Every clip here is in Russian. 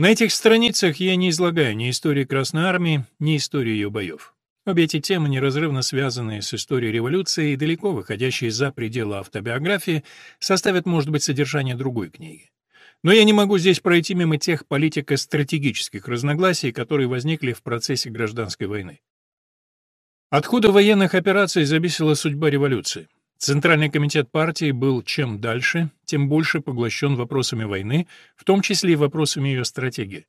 На этих страницах я не излагаю ни истории Красной Армии, ни истории ее боев. Обе эти темы, неразрывно связанные с историей революции и далеко выходящие за пределы автобиографии, составят, может быть, содержание другой книги. Но я не могу здесь пройти мимо тех политико-стратегических разногласий, которые возникли в процессе гражданской войны. От военных операций зависела судьба революции. Центральный комитет партии был чем дальше, тем больше поглощен вопросами войны, в том числе и вопросами ее стратегии.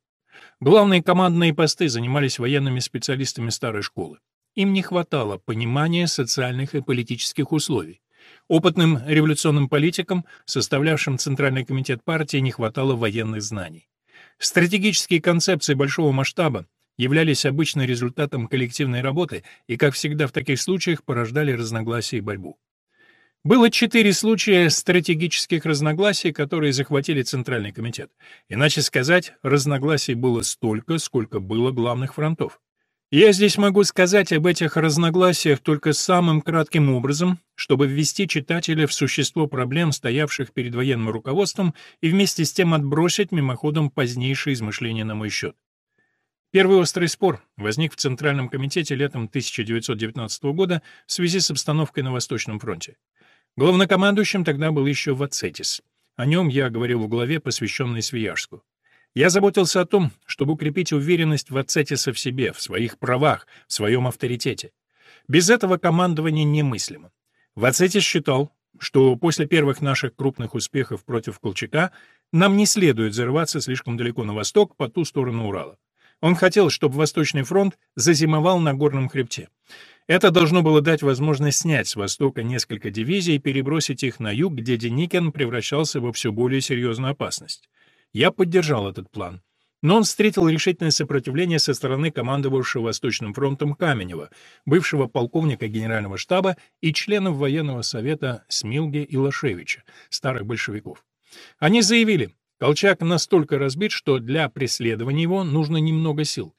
Главные командные посты занимались военными специалистами старой школы. Им не хватало понимания социальных и политических условий. Опытным революционным политикам, составлявшим Центральный комитет партии, не хватало военных знаний. Стратегические концепции большого масштаба являлись обычно результатом коллективной работы и, как всегда в таких случаях, порождали разногласия и борьбу. Было четыре случая стратегических разногласий, которые захватили Центральный комитет. Иначе сказать, разногласий было столько, сколько было главных фронтов. Я здесь могу сказать об этих разногласиях только самым кратким образом, чтобы ввести читателя в существо проблем, стоявших перед военным руководством, и вместе с тем отбросить мимоходом позднейшие измышления на мой счет. Первый острый спор возник в Центральном комитете летом 1919 года в связи с обстановкой на Восточном фронте. Главнокомандующим тогда был еще Вацетис. О нем я говорил в главе, посвященной Свияжску. Я заботился о том, чтобы укрепить уверенность Вацетиса в себе, в своих правах, в своем авторитете. Без этого командование немыслимо. Вацетис считал, что после первых наших крупных успехов против Колчака нам не следует зарываться слишком далеко на восток, по ту сторону Урала. Он хотел, чтобы Восточный фронт зазимовал на горном хребте. Это должно было дать возможность снять с востока несколько дивизий и перебросить их на юг, где Деникин превращался во все более серьезную опасность. Я поддержал этот план. Но он встретил решительное сопротивление со стороны командовавшего Восточным фронтом Каменева, бывшего полковника генерального штаба и членов военного совета Смилги и Лашевича, старых большевиков. Они заявили, Колчак настолько разбит, что для преследования его нужно немного сил.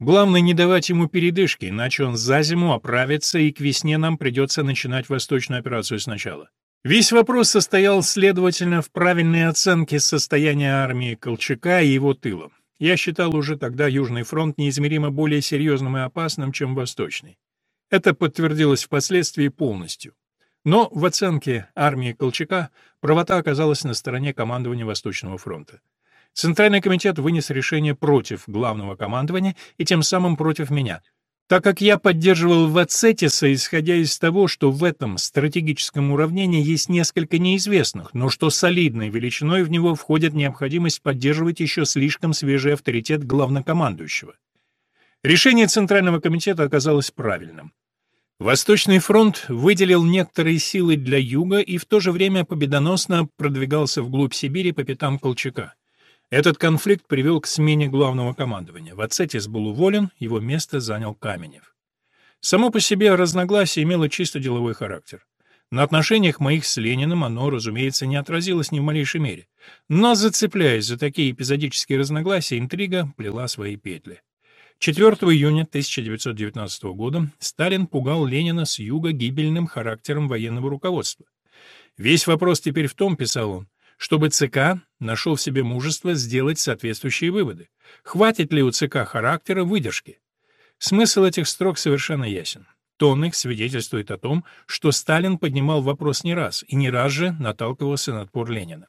Главное не давать ему передышки, иначе он за зиму оправится, и к весне нам придется начинать восточную операцию сначала. Весь вопрос состоял, следовательно, в правильной оценке состояния армии Колчака и его тыла. Я считал уже тогда Южный фронт неизмеримо более серьезным и опасным, чем Восточный. Это подтвердилось впоследствии полностью. Но в оценке армии Колчака правота оказалась на стороне командования Восточного фронта. Центральный комитет вынес решение против главного командования и тем самым против меня, так как я поддерживал Вацетиса, исходя из того, что в этом стратегическом уравнении есть несколько неизвестных, но что солидной величиной в него входит необходимость поддерживать еще слишком свежий авторитет главнокомандующего. Решение Центрального комитета оказалось правильным. Восточный фронт выделил некоторые силы для юга и в то же время победоносно продвигался вглубь Сибири по пятам Колчака. Этот конфликт привел к смене главного командования. Вацетис был уволен, его место занял Каменев. Само по себе разногласие имело чисто деловой характер. На отношениях моих с Лениным оно, разумеется, не отразилось ни в малейшей мере. Но, зацепляясь за такие эпизодические разногласия, интрига плела свои петли. 4 июня 1919 года Сталин пугал Ленина с юга гибельным характером военного руководства. «Весь вопрос теперь в том, — писал он, чтобы ЦК нашел в себе мужество сделать соответствующие выводы. Хватит ли у ЦК характера выдержки? Смысл этих строк совершенно ясен. Тон их свидетельствует о том, что Сталин поднимал вопрос не раз, и не раз же наталкивался на отпор Ленина.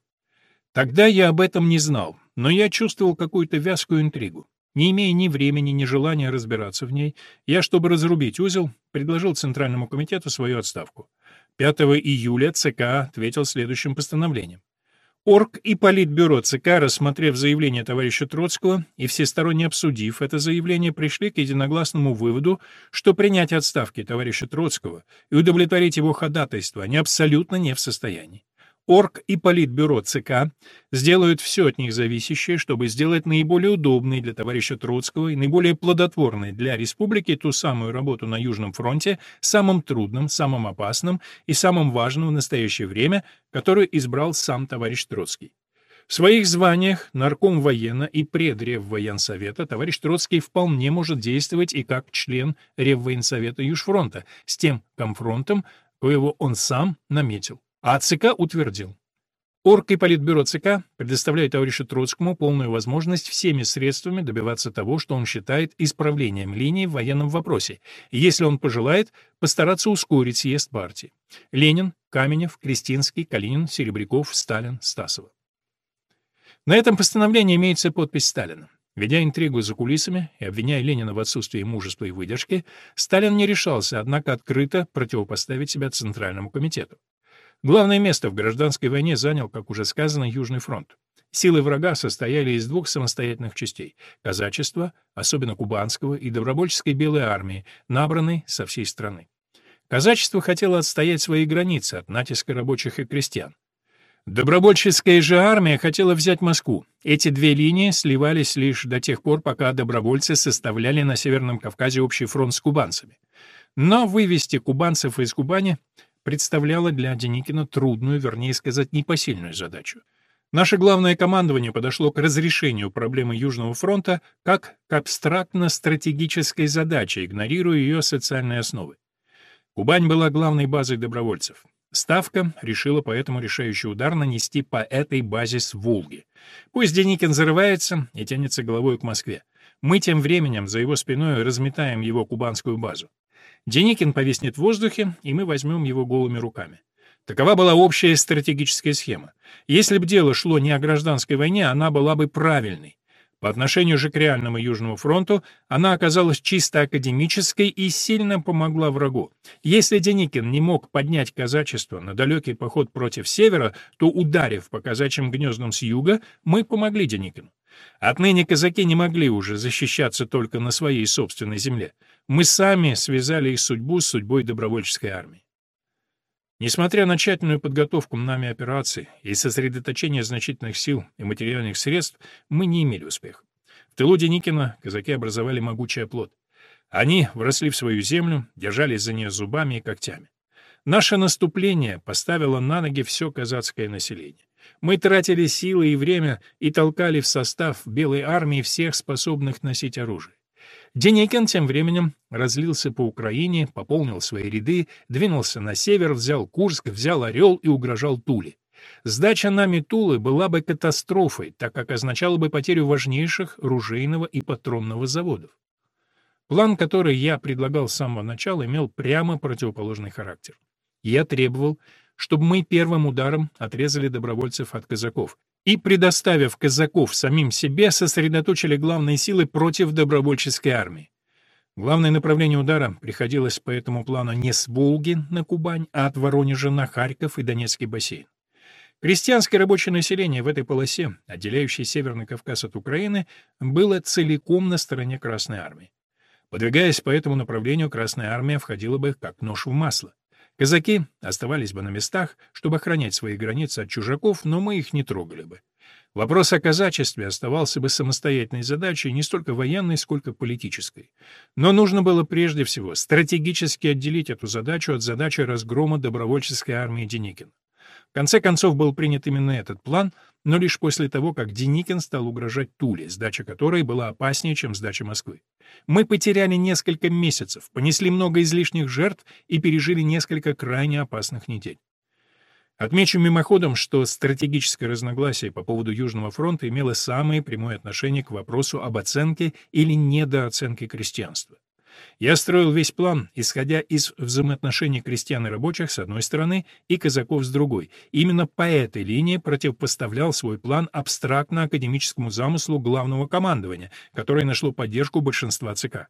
Тогда я об этом не знал, но я чувствовал какую-то вязкую интригу. Не имея ни времени, ни желания разбираться в ней, я, чтобы разрубить узел, предложил Центральному комитету свою отставку. 5 июля ЦК ответил следующим постановлением. Орг и Политбюро ЦК, рассмотрев заявление товарища Троцкого и всесторонне обсудив это заявление, пришли к единогласному выводу, что принять отставки товарища Троцкого и удовлетворить его ходатайство они абсолютно не в состоянии. Орг и Политбюро ЦК сделают все от них зависящее, чтобы сделать наиболее удобной для товарища Троцкого и наиболее плодотворной для республики ту самую работу на Южном фронте, самым трудным, самым опасным и самым важным в настоящее время, которую избрал сам товарищ Троцкий. В своих званиях нарком военно и предреввоенсовета товарищ Троцкий вполне может действовать и как член Реввоенсовета Южфронта с тем комфронтом, коего он сам наметил а ЦК утвердил. Орг и Политбюро ЦК предоставляют товарищу Троцкому полную возможность всеми средствами добиваться того, что он считает исправлением линии в военном вопросе, и, если он пожелает, постараться ускорить съезд партии. Ленин, Каменев, Кристинский, Калинин, Серебряков, Сталин, Стасова. На этом постановлении имеется подпись Сталина. Ведя интригу за кулисами и обвиняя Ленина в отсутствии мужества и выдержки, Сталин не решался, однако, открыто противопоставить себя Центральному комитету. Главное место в гражданской войне занял, как уже сказано, Южный фронт. Силы врага состояли из двух самостоятельных частей — казачества, особенно кубанского, и добровольческой белой армии, набранной со всей страны. Казачество хотело отстоять свои границы от натиска рабочих и крестьян. Добровольческая же армия хотела взять Москву. Эти две линии сливались лишь до тех пор, пока добровольцы составляли на Северном Кавказе общий фронт с кубанцами. Но вывести кубанцев из Кубани представляла для Деникина трудную, вернее сказать, непосильную задачу. Наше главное командование подошло к разрешению проблемы Южного фронта как к абстрактно-стратегической задаче, игнорируя ее социальные основы. Кубань была главной базой добровольцев. Ставка решила поэтому решающий удар нанести по этой базе с Волги. Пусть Деникин зарывается и тянется головой к Москве. Мы тем временем за его спиной разметаем его кубанскую базу. Деникин повиснет в воздухе, и мы возьмем его голыми руками. Такова была общая стратегическая схема. Если бы дело шло не о гражданской войне, она была бы правильной. По отношению же к реальному Южному фронту она оказалась чисто академической и сильно помогла врагу. Если Деникин не мог поднять казачество на далекий поход против севера, то, ударив по казачьим гнездам с юга, мы помогли Деникину. Отныне казаки не могли уже защищаться только на своей собственной земле. Мы сами связали их судьбу с судьбой добровольческой армии. Несмотря на тщательную подготовку нами операций и сосредоточение значительных сил и материальных средств, мы не имели успеха. В тылу Деникина казаки образовали могучий оплот. Они вросли в свою землю, держались за нее зубами и когтями. Наше наступление поставило на ноги все казацкое население. Мы тратили силы и время и толкали в состав Белой армии всех способных носить оружие. Деникин тем временем разлился по Украине, пополнил свои ряды, двинулся на север, взял Курск, взял Орел и угрожал Туле. Сдача нами Тулы была бы катастрофой, так как означала бы потерю важнейших ружейного и патронного заводов. План, который я предлагал с самого начала, имел прямо противоположный характер. Я требовал, чтобы мы первым ударом отрезали добровольцев от казаков и, предоставив казаков самим себе, сосредоточили главные силы против добровольческой армии. Главное направление удара приходилось по этому плану не с Волги на Кубань, а от Воронежа на Харьков и Донецкий бассейн. Крестьянское рабочее население в этой полосе, отделяющей Северный Кавказ от Украины, было целиком на стороне Красной Армии. Подвигаясь по этому направлению, Красная Армия входила бы как нож в масло. Казаки оставались бы на местах, чтобы охранять свои границы от чужаков, но мы их не трогали бы. Вопрос о казачестве оставался бы самостоятельной задачей не столько военной, сколько политической. Но нужно было прежде всего стратегически отделить эту задачу от задачи разгрома добровольческой армии Деникина. В конце концов был принят именно этот план, но лишь после того, как Деникин стал угрожать Туле, сдача которой была опаснее, чем сдача Москвы. Мы потеряли несколько месяцев, понесли много излишних жертв и пережили несколько крайне опасных недель. Отмечу мимоходом, что стратегическое разногласие по поводу Южного фронта имело самое прямое отношение к вопросу об оценке или недооценке крестьянства. Я строил весь план, исходя из взаимоотношений крестьян и рабочих с одной стороны и казаков с другой. Именно по этой линии противопоставлял свой план абстрактно-академическому замыслу главного командования, которое нашло поддержку большинства ЦК.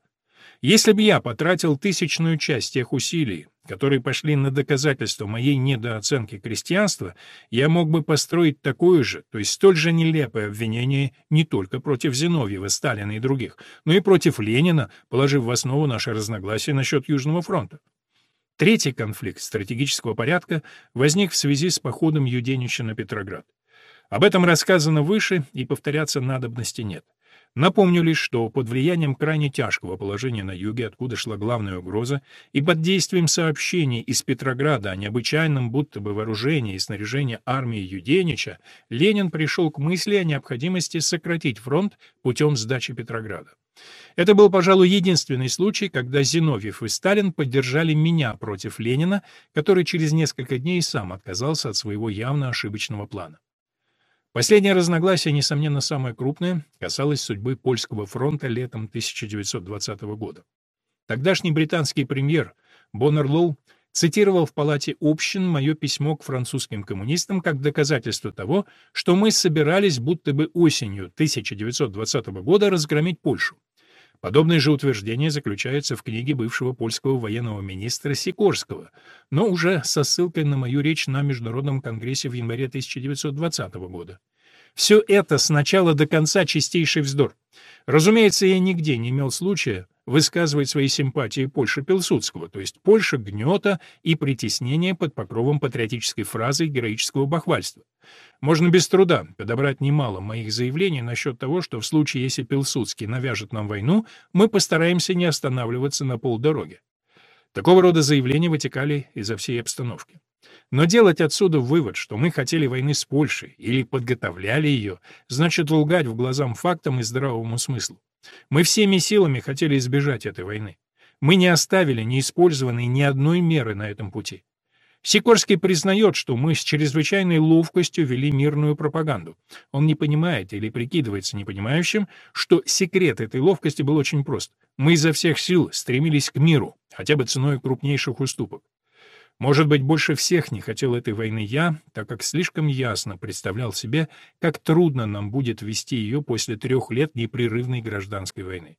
Если бы я потратил тысячную часть тех усилий, которые пошли на доказательство моей недооценки крестьянства, я мог бы построить такое же, то есть столь же нелепое обвинение не только против Зиновьева, Сталина и других, но и против Ленина, положив в основу наше разногласие насчет Южного фронта. Третий конфликт стратегического порядка возник в связи с походом Юденича на Петроград. Об этом рассказано выше, и повторяться надобности нет. Напомню лишь, что под влиянием крайне тяжкого положения на юге, откуда шла главная угроза, и под действием сообщений из Петрограда о необычайном будто бы вооружении и снаряжении армии Юденича, Ленин пришел к мысли о необходимости сократить фронт путем сдачи Петрограда. Это был, пожалуй, единственный случай, когда Зиновьев и Сталин поддержали меня против Ленина, который через несколько дней сам отказался от своего явно ошибочного плана. Последнее разногласие, несомненно, самое крупное, касалось судьбы польского фронта летом 1920 года. Тогдашний британский премьер Боннер Лоу цитировал в Палате общин мое письмо к французским коммунистам как доказательство того, что мы собирались будто бы осенью 1920 года разгромить Польшу. Подобное же утверждение заключается в книге бывшего польского военного министра Сикорского, но уже со ссылкой на мою речь на Международном конгрессе в январе 1920 года. Все это с начала до конца чистейший вздор. Разумеется, я нигде не имел случая высказывать свои симпатии Польше Пилсудского, то есть Польша гнета и притеснения под покровом патриотической фразы героического бахвальства. Можно без труда подобрать немало моих заявлений насчет того, что в случае, если Пилсудский навяжет нам войну, мы постараемся не останавливаться на полдороги. Такого рода заявления вытекали изо всей обстановки. Но делать отсюда вывод, что мы хотели войны с Польшей или подготовляли ее, значит лгать в глазам фактам и здравому смыслу. Мы всеми силами хотели избежать этой войны. Мы не оставили неиспользованной ни одной меры на этом пути. Сикорский признает, что мы с чрезвычайной ловкостью вели мирную пропаганду. Он не понимает или прикидывается непонимающим, что секрет этой ловкости был очень прост. Мы изо всех сил стремились к миру, хотя бы ценой крупнейших уступок. Может быть, больше всех не хотел этой войны я, так как слишком ясно представлял себе, как трудно нам будет вести ее после трех лет непрерывной гражданской войны.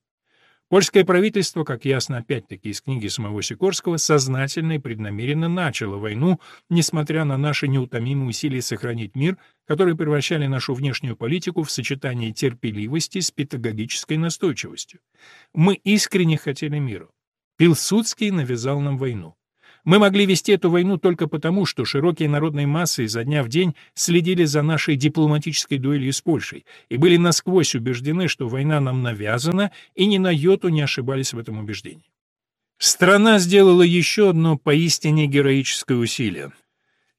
Польское правительство, как ясно опять-таки из книги самого Сикорского, сознательно и преднамеренно начало войну, несмотря на наши неутомимые усилия сохранить мир, которые превращали нашу внешнюю политику в сочетание терпеливости с педагогической настойчивостью. Мы искренне хотели мира. Пилсудский навязал нам войну. Мы могли вести эту войну только потому, что широкие народные массы изо дня в день следили за нашей дипломатической дуэлью с Польшей и были насквозь убеждены, что война нам навязана, и ни на йоту не ошибались в этом убеждении. Страна сделала еще одно поистине героическое усилие.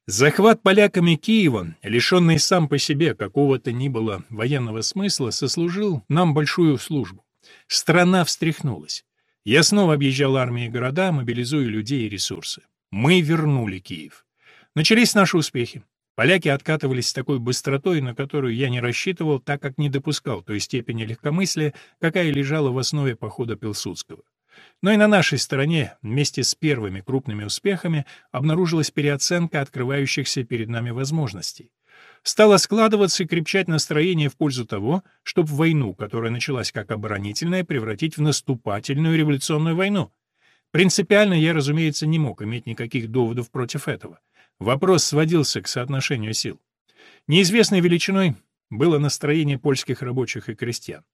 Захват поляками Киева, лишенный сам по себе какого-то ни было военного смысла, сослужил нам большую службу. Страна встряхнулась. Я снова объезжал армии и города, мобилизуя людей и ресурсы. Мы вернули Киев. Начались наши успехи. Поляки откатывались с такой быстротой, на которую я не рассчитывал, так как не допускал той степени легкомыслия, какая лежала в основе похода Пилсудского. Но и на нашей стороне, вместе с первыми крупными успехами, обнаружилась переоценка открывающихся перед нами возможностей стало складываться и крепчать настроение в пользу того, чтобы войну, которая началась как оборонительная, превратить в наступательную революционную войну. Принципиально я, разумеется, не мог иметь никаких доводов против этого. Вопрос сводился к соотношению сил. Неизвестной величиной было настроение польских рабочих и крестьян.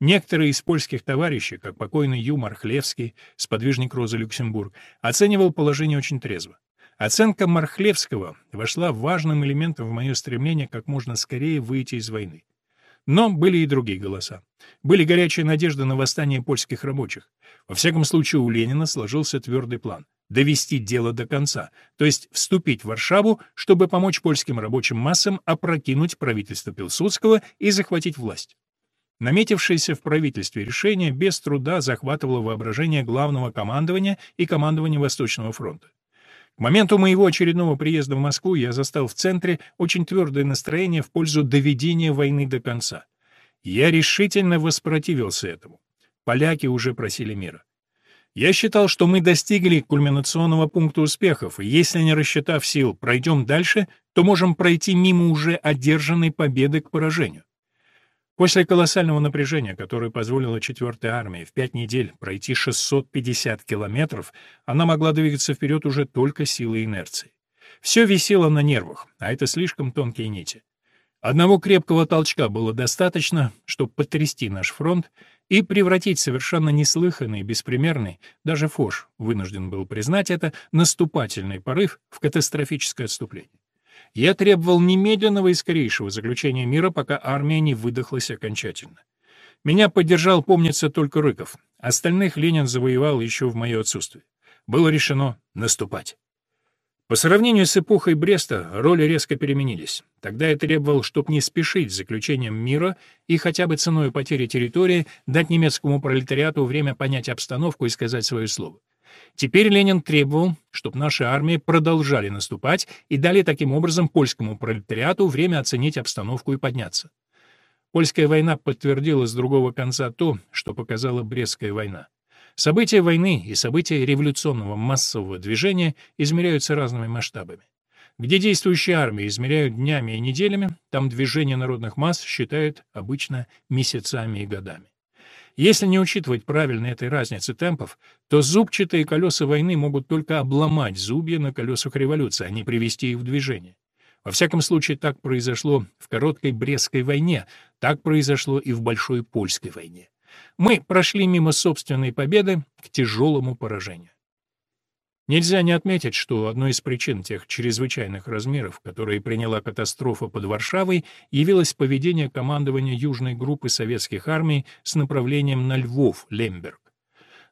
Некоторые из польских товарищей, как покойный Ю Мархлевский, сподвижник Розы Люксембург, оценивал положение очень трезво. Оценка Мархлевского вошла важным элементом в мое стремление как можно скорее выйти из войны. Но были и другие голоса. Были горячие надежды на восстание польских рабочих. Во всяком случае, у Ленина сложился твердый план — довести дело до конца, то есть вступить в Варшаву, чтобы помочь польским рабочим массам опрокинуть правительство Пилсудского и захватить власть. Наметившееся в правительстве решение без труда захватывало воображение главного командования и командования Восточного фронта. Моменту моего очередного приезда в Москву я застал в центре очень твердое настроение в пользу доведения войны до конца. Я решительно воспротивился этому. Поляки уже просили мира. Я считал, что мы достигли кульминационного пункта успехов, и если, не рассчитав сил, пройдем дальше, то можем пройти мимо уже одержанной победы к поражению. После колоссального напряжения, которое позволило 4-й армии в пять недель пройти 650 километров, она могла двигаться вперед уже только силой инерции. Все висело на нервах, а это слишком тонкие нити. Одного крепкого толчка было достаточно, чтобы потрясти наш фронт и превратить совершенно неслыханный, беспримерный, даже Фош вынужден был признать это, наступательный порыв в катастрофическое отступление. Я требовал немедленного и скорейшего заключения мира, пока армия не выдохлась окончательно. Меня поддержал, помнится, только Рыков. Остальных Ленин завоевал еще в мое отсутствие. Было решено наступать. По сравнению с эпохой Бреста роли резко переменились. Тогда я требовал, чтобы не спешить с заключением мира и хотя бы ценой потери территории дать немецкому пролетариату время понять обстановку и сказать свое слово. Теперь Ленин требовал, чтобы наши армии продолжали наступать и дали таким образом польскому пролетариату время оценить обстановку и подняться. Польская война подтвердила с другого конца то, что показала Брестская война. События войны и события революционного массового движения измеряются разными масштабами. Где действующие армии измеряют днями и неделями, там движение народных масс считают обычно месяцами и годами. Если не учитывать правильно этой разницы темпов, то зубчатые колеса войны могут только обломать зубья на колесах революции, а не привести их в движение. Во всяком случае, так произошло в короткой Брестской войне, так произошло и в Большой Польской войне. Мы прошли мимо собственной победы к тяжелому поражению. Нельзя не отметить, что одной из причин тех чрезвычайных размеров, которые приняла катастрофа под Варшавой, явилось поведение командования южной группы советских армий с направлением на Львов, Лемберг.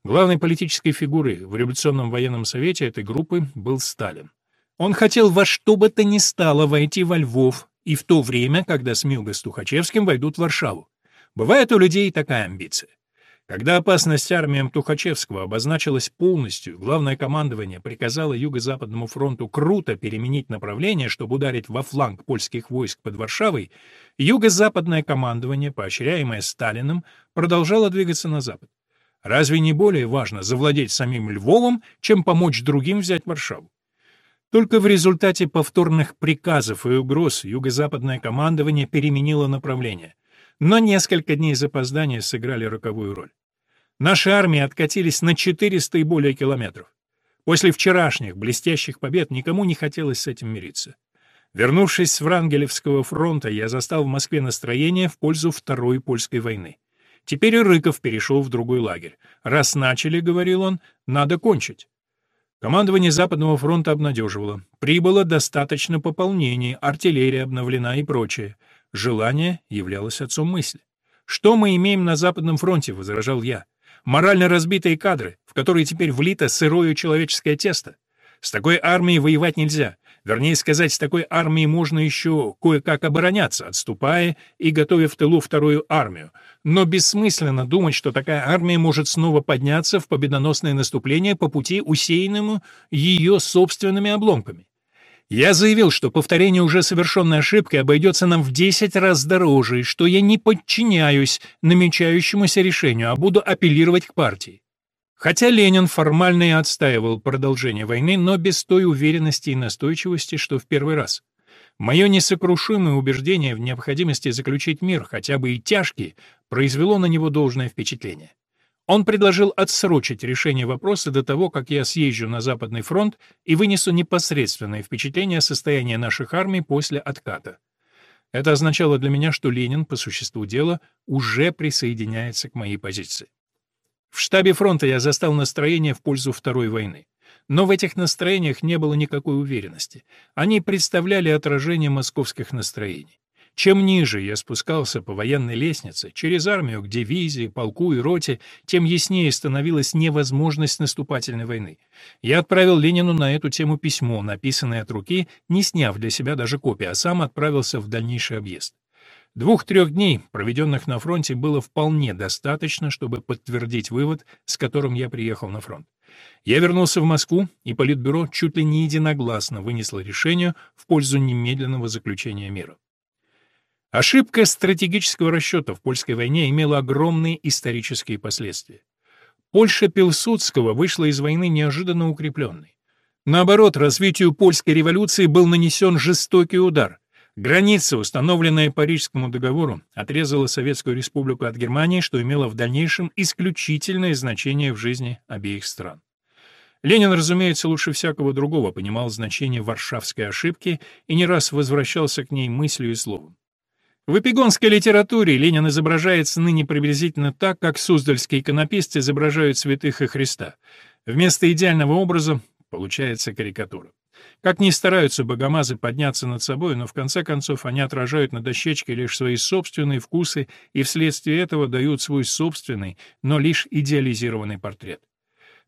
Главной политической фигурой в революционном военном совете этой группы был Сталин. Он хотел во что бы то ни стало войти во Львов, и в то время, когда Смилга с Тухачевским войдут в Варшаву. Бывает у людей такая амбиция. Когда опасность армиям Тухачевского обозначилась полностью, главное командование приказало Юго-Западному фронту круто переменить направление, чтобы ударить во фланг польских войск под Варшавой, Юго-Западное командование, поощряемое Сталиным, продолжало двигаться на запад. Разве не более важно завладеть самим Львовом, чем помочь другим взять Варшаву? Только в результате повторных приказов и угроз Юго-Западное командование переменило направление. Но несколько дней запоздания сыграли роковую роль. Наши армии откатились на 400 и более километров. После вчерашних блестящих побед никому не хотелось с этим мириться. Вернувшись с Врангелевского фронта, я застал в Москве настроение в пользу Второй польской войны. Теперь и Рыков перешел в другой лагерь. «Раз начали, — говорил он, — надо кончить». Командование Западного фронта обнадеживало. Прибыло достаточно пополнений, артиллерия обновлена и прочее. Желание являлось отцом мысли. «Что мы имеем на Западном фронте?» — возражал я морально разбитые кадры, в которые теперь влито сырое человеческое тесто. С такой армией воевать нельзя. Вернее сказать, с такой армией можно еще кое-как обороняться, отступая и готовя в тылу вторую армию. Но бессмысленно думать, что такая армия может снова подняться в победоносное наступление по пути, усеянному ее собственными обломками. Я заявил, что повторение уже совершенной ошибки обойдется нам в 10 раз дороже, и что я не подчиняюсь намечающемуся решению, а буду апеллировать к партии. Хотя Ленин формально и отстаивал продолжение войны, но без той уверенности и настойчивости, что в первый раз. Мое несокрушимое убеждение в необходимости заключить мир, хотя бы и тяжкий, произвело на него должное впечатление. Он предложил отсрочить решение вопроса до того, как я съезжу на Западный фронт и вынесу непосредственное впечатление о состоянии наших армий после отката. Это означало для меня, что Ленин, по существу дела, уже присоединяется к моей позиции. В штабе фронта я застал настроение в пользу Второй войны. Но в этих настроениях не было никакой уверенности. Они представляли отражение московских настроений. Чем ниже я спускался по военной лестнице, через армию к дивизии, полку и роте, тем яснее становилась невозможность наступательной войны. Я отправил Ленину на эту тему письмо, написанное от руки, не сняв для себя даже копии, а сам отправился в дальнейший объезд. Двух-трех дней, проведенных на фронте, было вполне достаточно, чтобы подтвердить вывод, с которым я приехал на фронт. Я вернулся в Москву, и Политбюро чуть ли не единогласно вынесло решение в пользу немедленного заключения мира. Ошибка стратегического расчета в польской войне имела огромные исторические последствия. Польша Пилсудского вышла из войны неожиданно укрепленной. Наоборот, развитию польской революции был нанесен жестокий удар. Граница, установленная Парижскому договору, отрезала Советскую Республику от Германии, что имело в дальнейшем исключительное значение в жизни обеих стран. Ленин, разумеется, лучше всякого другого понимал значение Варшавской ошибки и не раз возвращался к ней мыслью и словом. В эпигонской литературе Ленин изображается ныне приблизительно так, как суздальские иконописцы изображают святых и Христа. Вместо идеального образа получается карикатура. Как ни стараются богомазы подняться над собой, но в конце концов они отражают на дощечке лишь свои собственные вкусы и вследствие этого дают свой собственный, но лишь идеализированный портрет.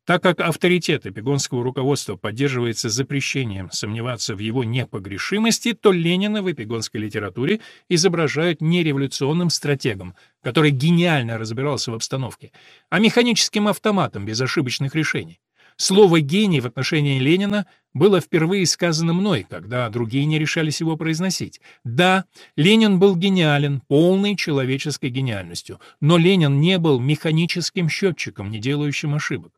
Так как авторитет эпигонского руководства поддерживается запрещением сомневаться в его непогрешимости, то Ленина в эпигонской литературе изображают не революционным стратегом, который гениально разбирался в обстановке, а механическим автоматом без ошибочных решений. Слово «гений» в отношении Ленина было впервые сказано мной, когда другие не решались его произносить. Да, Ленин был гениален, полной человеческой гениальностью, но Ленин не был механическим счетчиком, не делающим ошибок.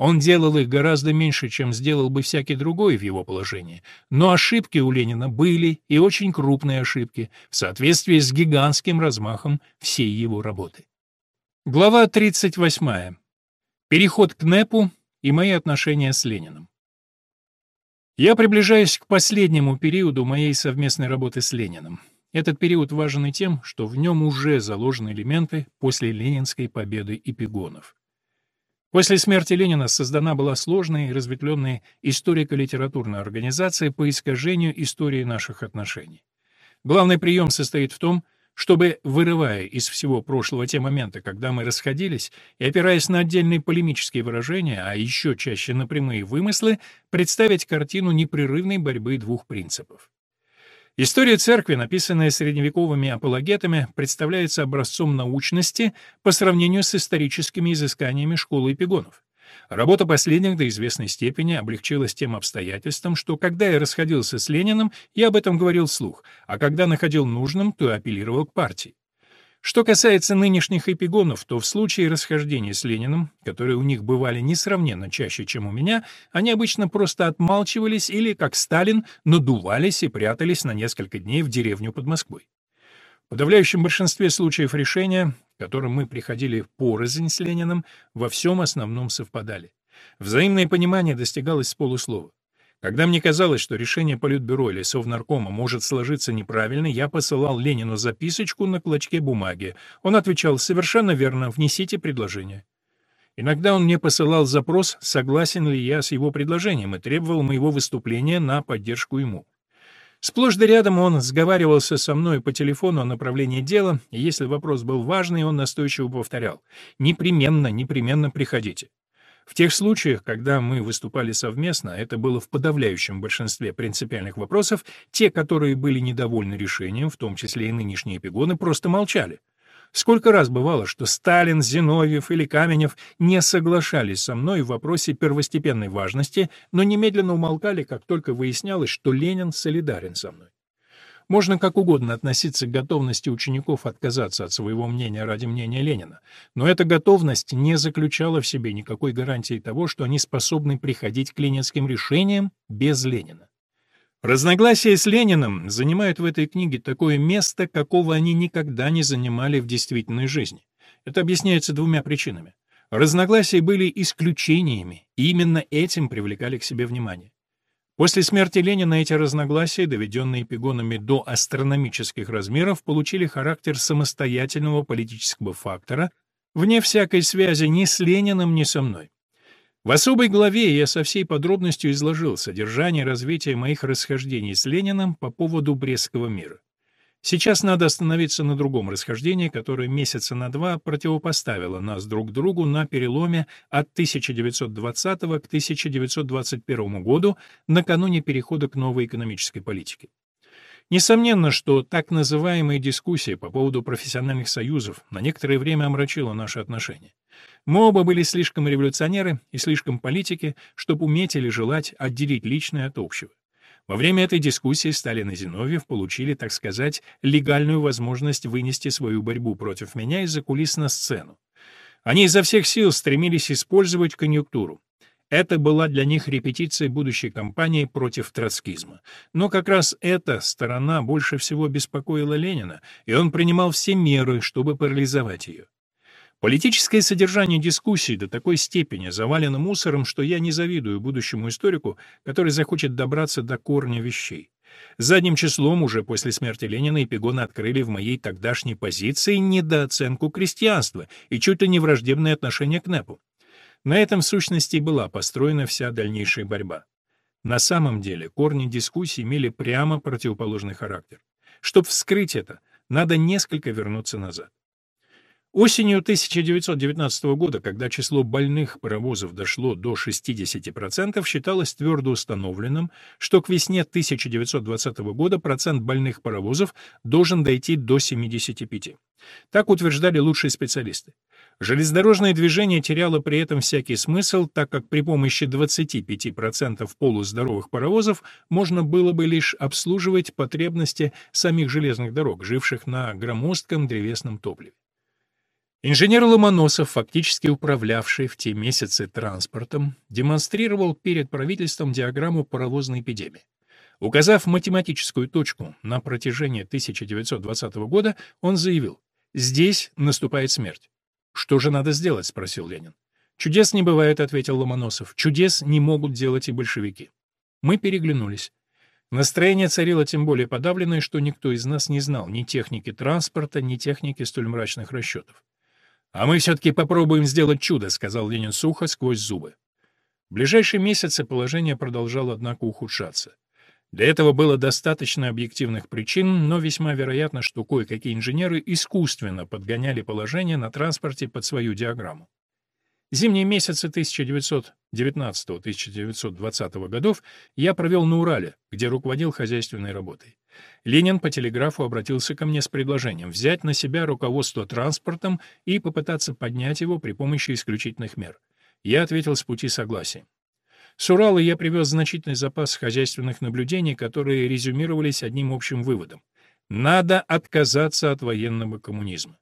Он делал их гораздо меньше, чем сделал бы всякий другой в его положении. Но ошибки у Ленина были, и очень крупные ошибки, в соответствии с гигантским размахом всей его работы. Глава 38. Переход к НЭПу и мои отношения с Лениным. Я приближаюсь к последнему периоду моей совместной работы с Лениным. Этот период важен и тем, что в нем уже заложены элементы после ленинской победы эпигонов. После смерти Ленина создана была сложная и разветвленная историко-литературная организация по искажению истории наших отношений. Главный прием состоит в том, чтобы, вырывая из всего прошлого те моменты, когда мы расходились, и опираясь на отдельные полемические выражения, а еще чаще на прямые вымыслы, представить картину непрерывной борьбы двух принципов. История церкви, написанная средневековыми апологетами, представляется образцом научности по сравнению с историческими изысканиями школы эпигонов. Работа последних до известной степени облегчилась тем обстоятельством, что когда я расходился с Лениным, я об этом говорил вслух, а когда находил нужным, то апеллировал к партии. Что касается нынешних эпигонов, то в случае расхождения с Лениным, которые у них бывали несравненно чаще, чем у меня, они обычно просто отмалчивались или, как Сталин, надувались и прятались на несколько дней в деревню под Москвой. В подавляющем большинстве случаев решения которым мы приходили порознь с Лениным, во всем основном совпадали. Взаимное понимание достигалось с полуслова. Когда мне казалось, что решение Политбюро или Совнаркома может сложиться неправильно, я посылал Ленину записочку на клочке бумаги. Он отвечал «Совершенно верно, внесите предложение». Иногда он мне посылал запрос, согласен ли я с его предложением, и требовал моего выступления на поддержку ему. Сплошь да рядом он сговаривался со мной по телефону о направлении дела, и если вопрос был важный, он настойчиво повторял «Непременно, непременно приходите». В тех случаях, когда мы выступали совместно, это было в подавляющем большинстве принципиальных вопросов, те, которые были недовольны решением, в том числе и нынешние эпигоны, просто молчали. Сколько раз бывало, что Сталин, Зиновьев или Каменев не соглашались со мной в вопросе первостепенной важности, но немедленно умолкали, как только выяснялось, что Ленин солидарен со мной. Можно как угодно относиться к готовности учеников отказаться от своего мнения ради мнения Ленина, но эта готовность не заключала в себе никакой гарантии того, что они способны приходить к ленинским решениям без Ленина. Разногласия с Лениным занимают в этой книге такое место, какого они никогда не занимали в действительной жизни. Это объясняется двумя причинами. Разногласия были исключениями, и именно этим привлекали к себе внимание. После смерти Ленина эти разногласия, доведенные пигонами до астрономических размеров, получили характер самостоятельного политического фактора, вне всякой связи ни с Лениным, ни со мной. В особой главе я со всей подробностью изложил содержание развития моих расхождений с Лениным по поводу Брестского мира. Сейчас надо остановиться на другом расхождении, которое месяца на два противопоставило нас друг другу на переломе от 1920 к 1921 году накануне перехода к новой экономической политике. Несомненно, что так называемая дискуссия по поводу профессиональных союзов на некоторое время омрачила наши отношения. Мы оба были слишком революционеры и слишком политики, чтобы уметь или желать отделить личное от общего. Во время этой дискуссии Сталин и Зиновьев получили, так сказать, легальную возможность вынести свою борьбу против меня из-за кулис на сцену. Они изо всех сил стремились использовать конъюнктуру. Это была для них репетиция будущей кампании против троцкизма. Но как раз эта сторона больше всего беспокоила Ленина, и он принимал все меры, чтобы парализовать ее. Политическое содержание дискуссий до такой степени завалено мусором, что я не завидую будущему историку, который захочет добраться до корня вещей. Задним числом уже после смерти Ленина эпигоны открыли в моей тогдашней позиции недооценку крестьянства и чуть ли не враждебное отношение к НЭПу. На этом в сущности была построена вся дальнейшая борьба. На самом деле корни дискуссий имели прямо противоположный характер. Чтобы вскрыть это, надо несколько вернуться назад. Осенью 1919 года, когда число больных паровозов дошло до 60%, считалось твердо установленным, что к весне 1920 года процент больных паровозов должен дойти до 75%. Так утверждали лучшие специалисты. Железнодорожное движение теряло при этом всякий смысл, так как при помощи 25% полуздоровых паровозов можно было бы лишь обслуживать потребности самих железных дорог, живших на громоздком древесном топливе. Инженер Ломоносов, фактически управлявший в те месяцы транспортом, демонстрировал перед правительством диаграмму паровозной эпидемии. Указав математическую точку на протяжении 1920 года, он заявил, «Здесь наступает смерть. «Что же надо сделать?» — спросил Ленин. «Чудес не бывает», — ответил Ломоносов. «Чудес не могут делать и большевики». Мы переглянулись. Настроение царило тем более подавленное, что никто из нас не знал ни техники транспорта, ни техники столь мрачных расчетов. «А мы все-таки попробуем сделать чудо», — сказал Ленин сухо сквозь зубы. В ближайшие месяцы положение продолжало, однако, ухудшаться. Для этого было достаточно объективных причин, но весьма вероятно, что кое-какие инженеры искусственно подгоняли положение на транспорте под свою диаграмму. Зимние месяцы 1919-1920 годов я провел на Урале, где руководил хозяйственной работой. Ленин по телеграфу обратился ко мне с предложением взять на себя руководство транспортом и попытаться поднять его при помощи исключительных мер. Я ответил с пути согласия. С Урала я привез значительный запас хозяйственных наблюдений, которые резюмировались одним общим выводом. Надо отказаться от военного коммунизма.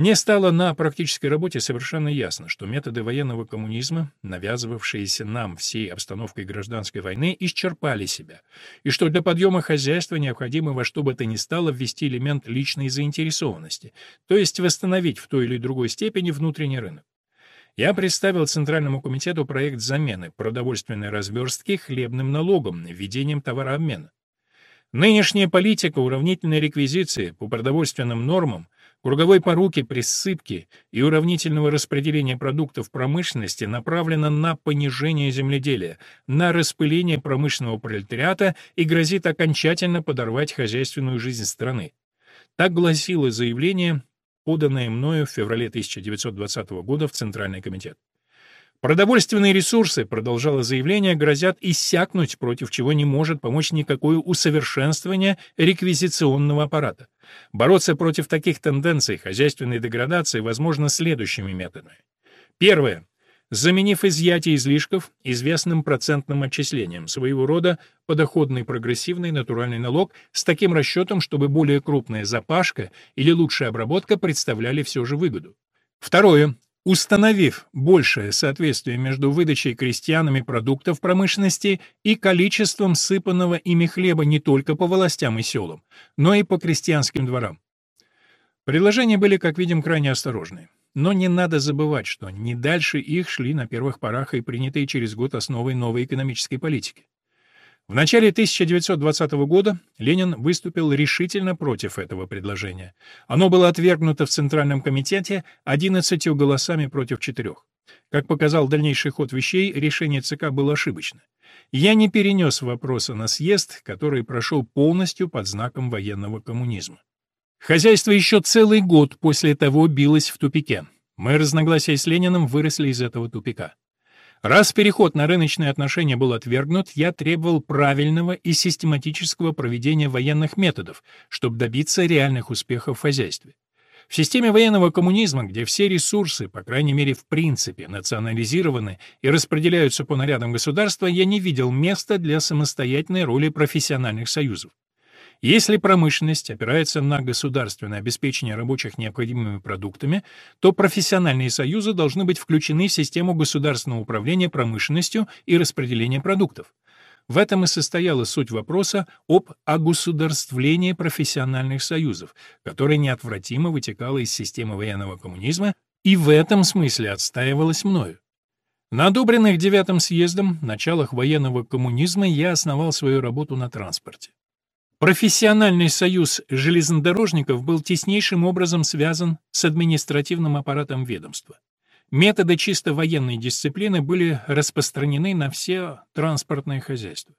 Мне стало на практической работе совершенно ясно, что методы военного коммунизма, навязывавшиеся нам всей обстановкой гражданской войны, исчерпали себя, и что для подъема хозяйства необходимо во что бы то ни стало ввести элемент личной заинтересованности, то есть восстановить в той или другой степени внутренний рынок. Я представил Центральному комитету проект замены продовольственной разверстки хлебным налогом, введением товарообмена. Нынешняя политика уравнительной реквизиции по продовольственным нормам, круговой поруки при ссыпке и уравнительного распределения продуктов промышленности направлена на понижение земледелия, на распыление промышленного пролетариата и грозит окончательно подорвать хозяйственную жизнь страны. Так гласило заявление поданное мною в феврале 1920 года в Центральный комитет. Продовольственные ресурсы, продолжало заявление, грозят иссякнуть, против чего не может помочь никакое усовершенствование реквизиционного аппарата. Бороться против таких тенденций хозяйственной деградации возможно следующими методами. Первое заменив изъятие излишков известным процентным отчислением, своего рода подоходный прогрессивный натуральный налог с таким расчетом, чтобы более крупная запашка или лучшая обработка представляли все же выгоду. Второе. Установив большее соответствие между выдачей крестьянами продуктов промышленности и количеством сыпанного ими хлеба не только по властям и селам, но и по крестьянским дворам. Предложения были, как видим, крайне осторожные. Но не надо забывать, что не дальше их шли на первых порах и принятые через год основы новой экономической политики. В начале 1920 года Ленин выступил решительно против этого предложения. Оно было отвергнуто в Центральном комитете 11 голосами против четырех. Как показал дальнейший ход вещей, решение ЦК было ошибочно. Я не перенес вопроса на съезд, который прошел полностью под знаком военного коммунизма. Хозяйство еще целый год после того билось в тупике. Мы разногласия с Лениным выросли из этого тупика. Раз переход на рыночные отношения был отвергнут, я требовал правильного и систематического проведения военных методов, чтобы добиться реальных успехов в хозяйстве. В системе военного коммунизма, где все ресурсы, по крайней мере в принципе, национализированы и распределяются по нарядам государства, я не видел места для самостоятельной роли профессиональных союзов. Если промышленность опирается на государственное обеспечение рабочих необходимыми продуктами, то профессиональные союзы должны быть включены в систему государственного управления промышленностью и распределения продуктов. В этом и состояла суть вопроса об огосударствлении профессиональных союзов, которое неотвратимо вытекало из системы военного коммунизма и в этом смысле отстаивалось мною. На одобренных девятым съездом началах военного коммунизма я основал свою работу на транспорте. Профессиональный союз железнодорожников был теснейшим образом связан с административным аппаратом ведомства. Методы чисто военной дисциплины были распространены на все транспортные хозяйства.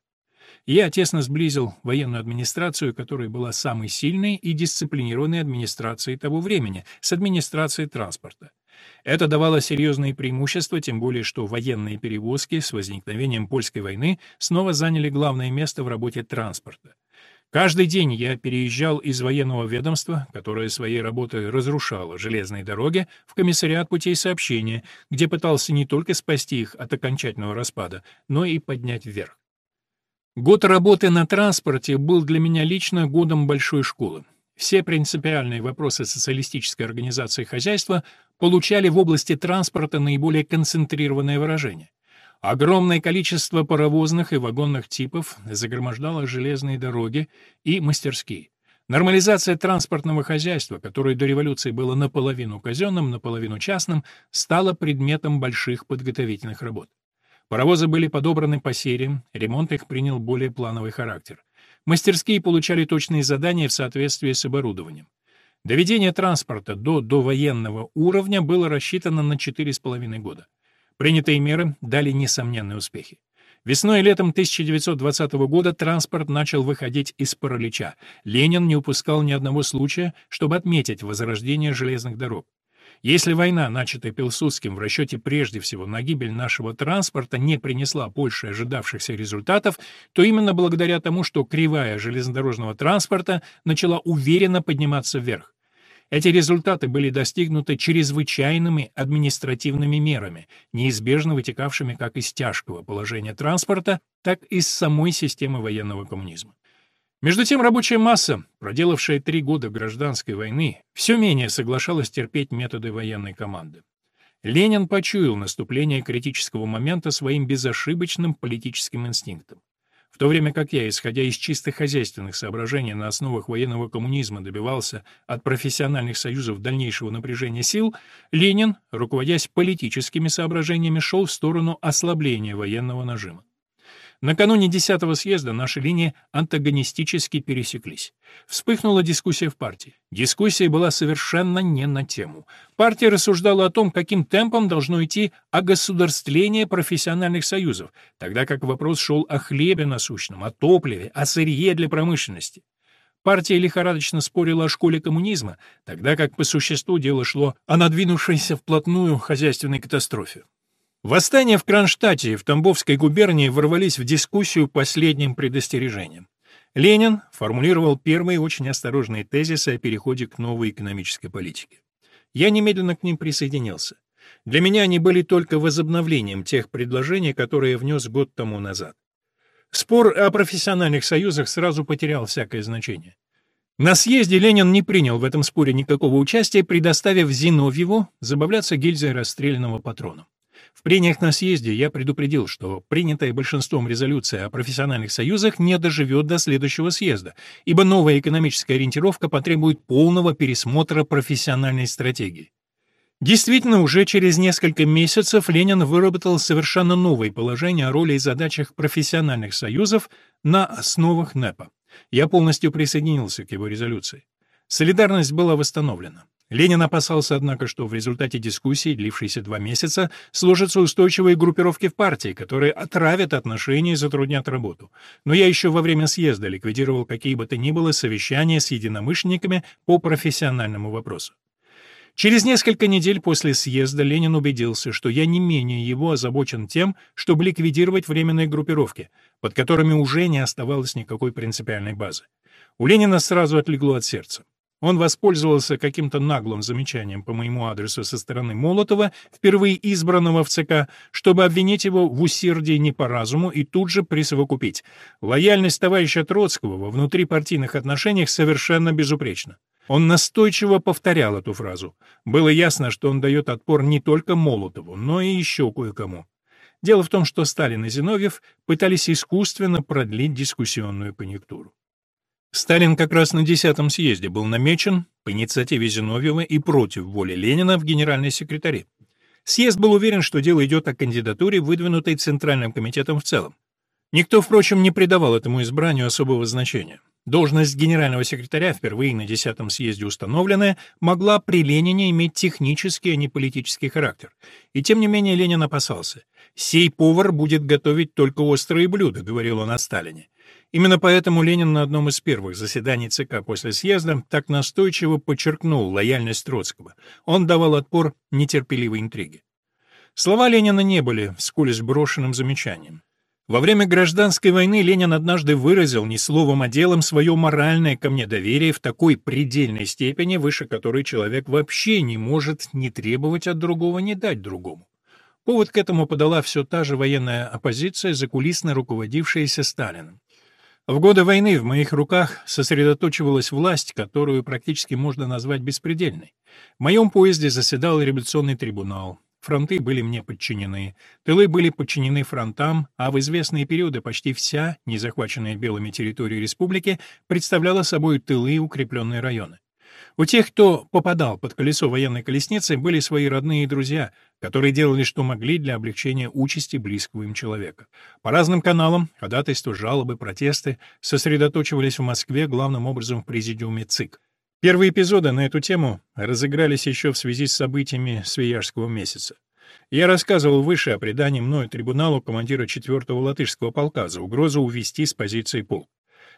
Я тесно сблизил военную администрацию, которая была самой сильной и дисциплинированной администрацией того времени, с администрацией транспорта. Это давало серьезные преимущества, тем более что военные перевозки с возникновением польской войны снова заняли главное место в работе транспорта. Каждый день я переезжал из военного ведомства, которое своей работой разрушало железные дороги, в комиссариат путей сообщения, где пытался не только спасти их от окончательного распада, но и поднять вверх. Год работы на транспорте был для меня лично годом большой школы. Все принципиальные вопросы социалистической организации хозяйства получали в области транспорта наиболее концентрированное выражение. Огромное количество паровозных и вагонных типов загромождало железные дороги и мастерские. Нормализация транспортного хозяйства, которое до революции было наполовину казенным, наполовину частным, стала предметом больших подготовительных работ. Паровозы были подобраны по сериям, ремонт их принял более плановый характер. Мастерские получали точные задания в соответствии с оборудованием. Доведение транспорта до довоенного уровня было рассчитано на 4,5 года. Принятые меры дали несомненные успехи. Весной и летом 1920 года транспорт начал выходить из паралича. Ленин не упускал ни одного случая, чтобы отметить возрождение железных дорог. Если война, начатая Пилсудским в расчете прежде всего на гибель нашего транспорта, не принесла больше ожидавшихся результатов, то именно благодаря тому, что кривая железнодорожного транспорта начала уверенно подниматься вверх. Эти результаты были достигнуты чрезвычайными административными мерами, неизбежно вытекавшими как из тяжкого положения транспорта, так и из самой системы военного коммунизма. Между тем рабочая масса, проделавшая три года гражданской войны, все менее соглашалась терпеть методы военной команды. Ленин почуял наступление критического момента своим безошибочным политическим инстинктом. То время как я, исходя из чисто хозяйственных соображений на основах военного коммунизма, добивался от профессиональных союзов дальнейшего напряжения сил, Ленин, руководясь политическими соображениями, шел в сторону ослабления военного нажима. Накануне 10-го съезда наши линии антагонистически пересеклись. Вспыхнула дискуссия в партии. Дискуссия была совершенно не на тему. Партия рассуждала о том, каким темпом должно идти огосударствление профессиональных союзов, тогда как вопрос шел о хлебе насущном, о топливе, о сырье для промышленности. Партия лихорадочно спорила о школе коммунизма, тогда как по существу дело шло о надвинувшейся вплотную хозяйственной катастрофе. Восстания в Кронштадте и в Тамбовской губернии ворвались в дискуссию последним предостережением. Ленин формулировал первые очень осторожные тезисы о переходе к новой экономической политике. Я немедленно к ним присоединился. Для меня они были только возобновлением тех предложений, которые я внес год тому назад. Спор о профессиональных союзах сразу потерял всякое значение. На съезде Ленин не принял в этом споре никакого участия, предоставив Зиновьеву забавляться гильзой расстрелянного патроном. В прениях на съезде я предупредил, что принятая большинством резолюция о профессиональных союзах не доживет до следующего съезда, ибо новая экономическая ориентировка потребует полного пересмотра профессиональной стратегии. Действительно, уже через несколько месяцев Ленин выработал совершенно новые положения о роли и задачах профессиональных союзов на основах НЭПа. Я полностью присоединился к его резолюции. Солидарность была восстановлена. Ленин опасался, однако, что в результате дискуссий, длившейся два месяца, сложатся устойчивые группировки в партии, которые отравят отношения и затруднят работу. Но я еще во время съезда ликвидировал какие бы то ни было совещания с единомышленниками по профессиональному вопросу. Через несколько недель после съезда Ленин убедился, что я не менее его озабочен тем, чтобы ликвидировать временные группировки, под которыми уже не оставалось никакой принципиальной базы. У Ленина сразу отлегло от сердца. Он воспользовался каким-то наглым замечанием по моему адресу со стороны Молотова, впервые избранного в ЦК, чтобы обвинить его в усердии не по разуму и тут же присовокупить. Лояльность товарища Троцкого во внутрипартийных отношениях совершенно безупречна. Он настойчиво повторял эту фразу. Было ясно, что он дает отпор не только Молотову, но и еще кое-кому. Дело в том, что Сталин и Зиновьев пытались искусственно продлить дискуссионную конъюнктуру. Сталин как раз на 10-м съезде был намечен по инициативе Зиновьева и против воли Ленина в генеральной секретаре. Съезд был уверен, что дело идет о кандидатуре, выдвинутой Центральным комитетом в целом. Никто, впрочем, не придавал этому избранию особого значения. Должность генерального секретаря, впервые на 10-м съезде установленная, могла при Ленине иметь технический, а не политический характер. И тем не менее Ленин опасался. «Сей повар будет готовить только острые блюда», — говорил он о Сталине. Именно поэтому Ленин на одном из первых заседаний ЦК после съезда так настойчиво подчеркнул лояльность Троцкого. Он давал отпор нетерпеливой интриге. Слова Ленина не были вскользь брошенным замечанием. Во время гражданской войны Ленин однажды выразил не словом, а делом свое моральное ко мне доверие в такой предельной степени, выше которой человек вообще не может ни требовать от другого, ни дать другому. Повод к этому подала все та же военная оппозиция, закулисно руководившаяся Сталиным. В годы войны в моих руках сосредоточивалась власть, которую практически можно назвать беспредельной. В моем поезде заседал революционный трибунал. Фронты были мне подчинены, тылы были подчинены фронтам, а в известные периоды почти вся незахваченная белыми территория республики представляла собой тылы и укрепленные районы. У тех, кто попадал под колесо военной колесницы, были свои родные и друзья, которые делали, что могли для облегчения участи близкого им человека. По разным каналам ходатайства, жалобы, протесты сосредоточивались в Москве главным образом в президиуме ЦИК. Первые эпизоды на эту тему разыгрались еще в связи с событиями Свияжского месяца. Я рассказывал выше о предании мною трибуналу командира 4-го латышского полка за угрозу увести с позиции полк.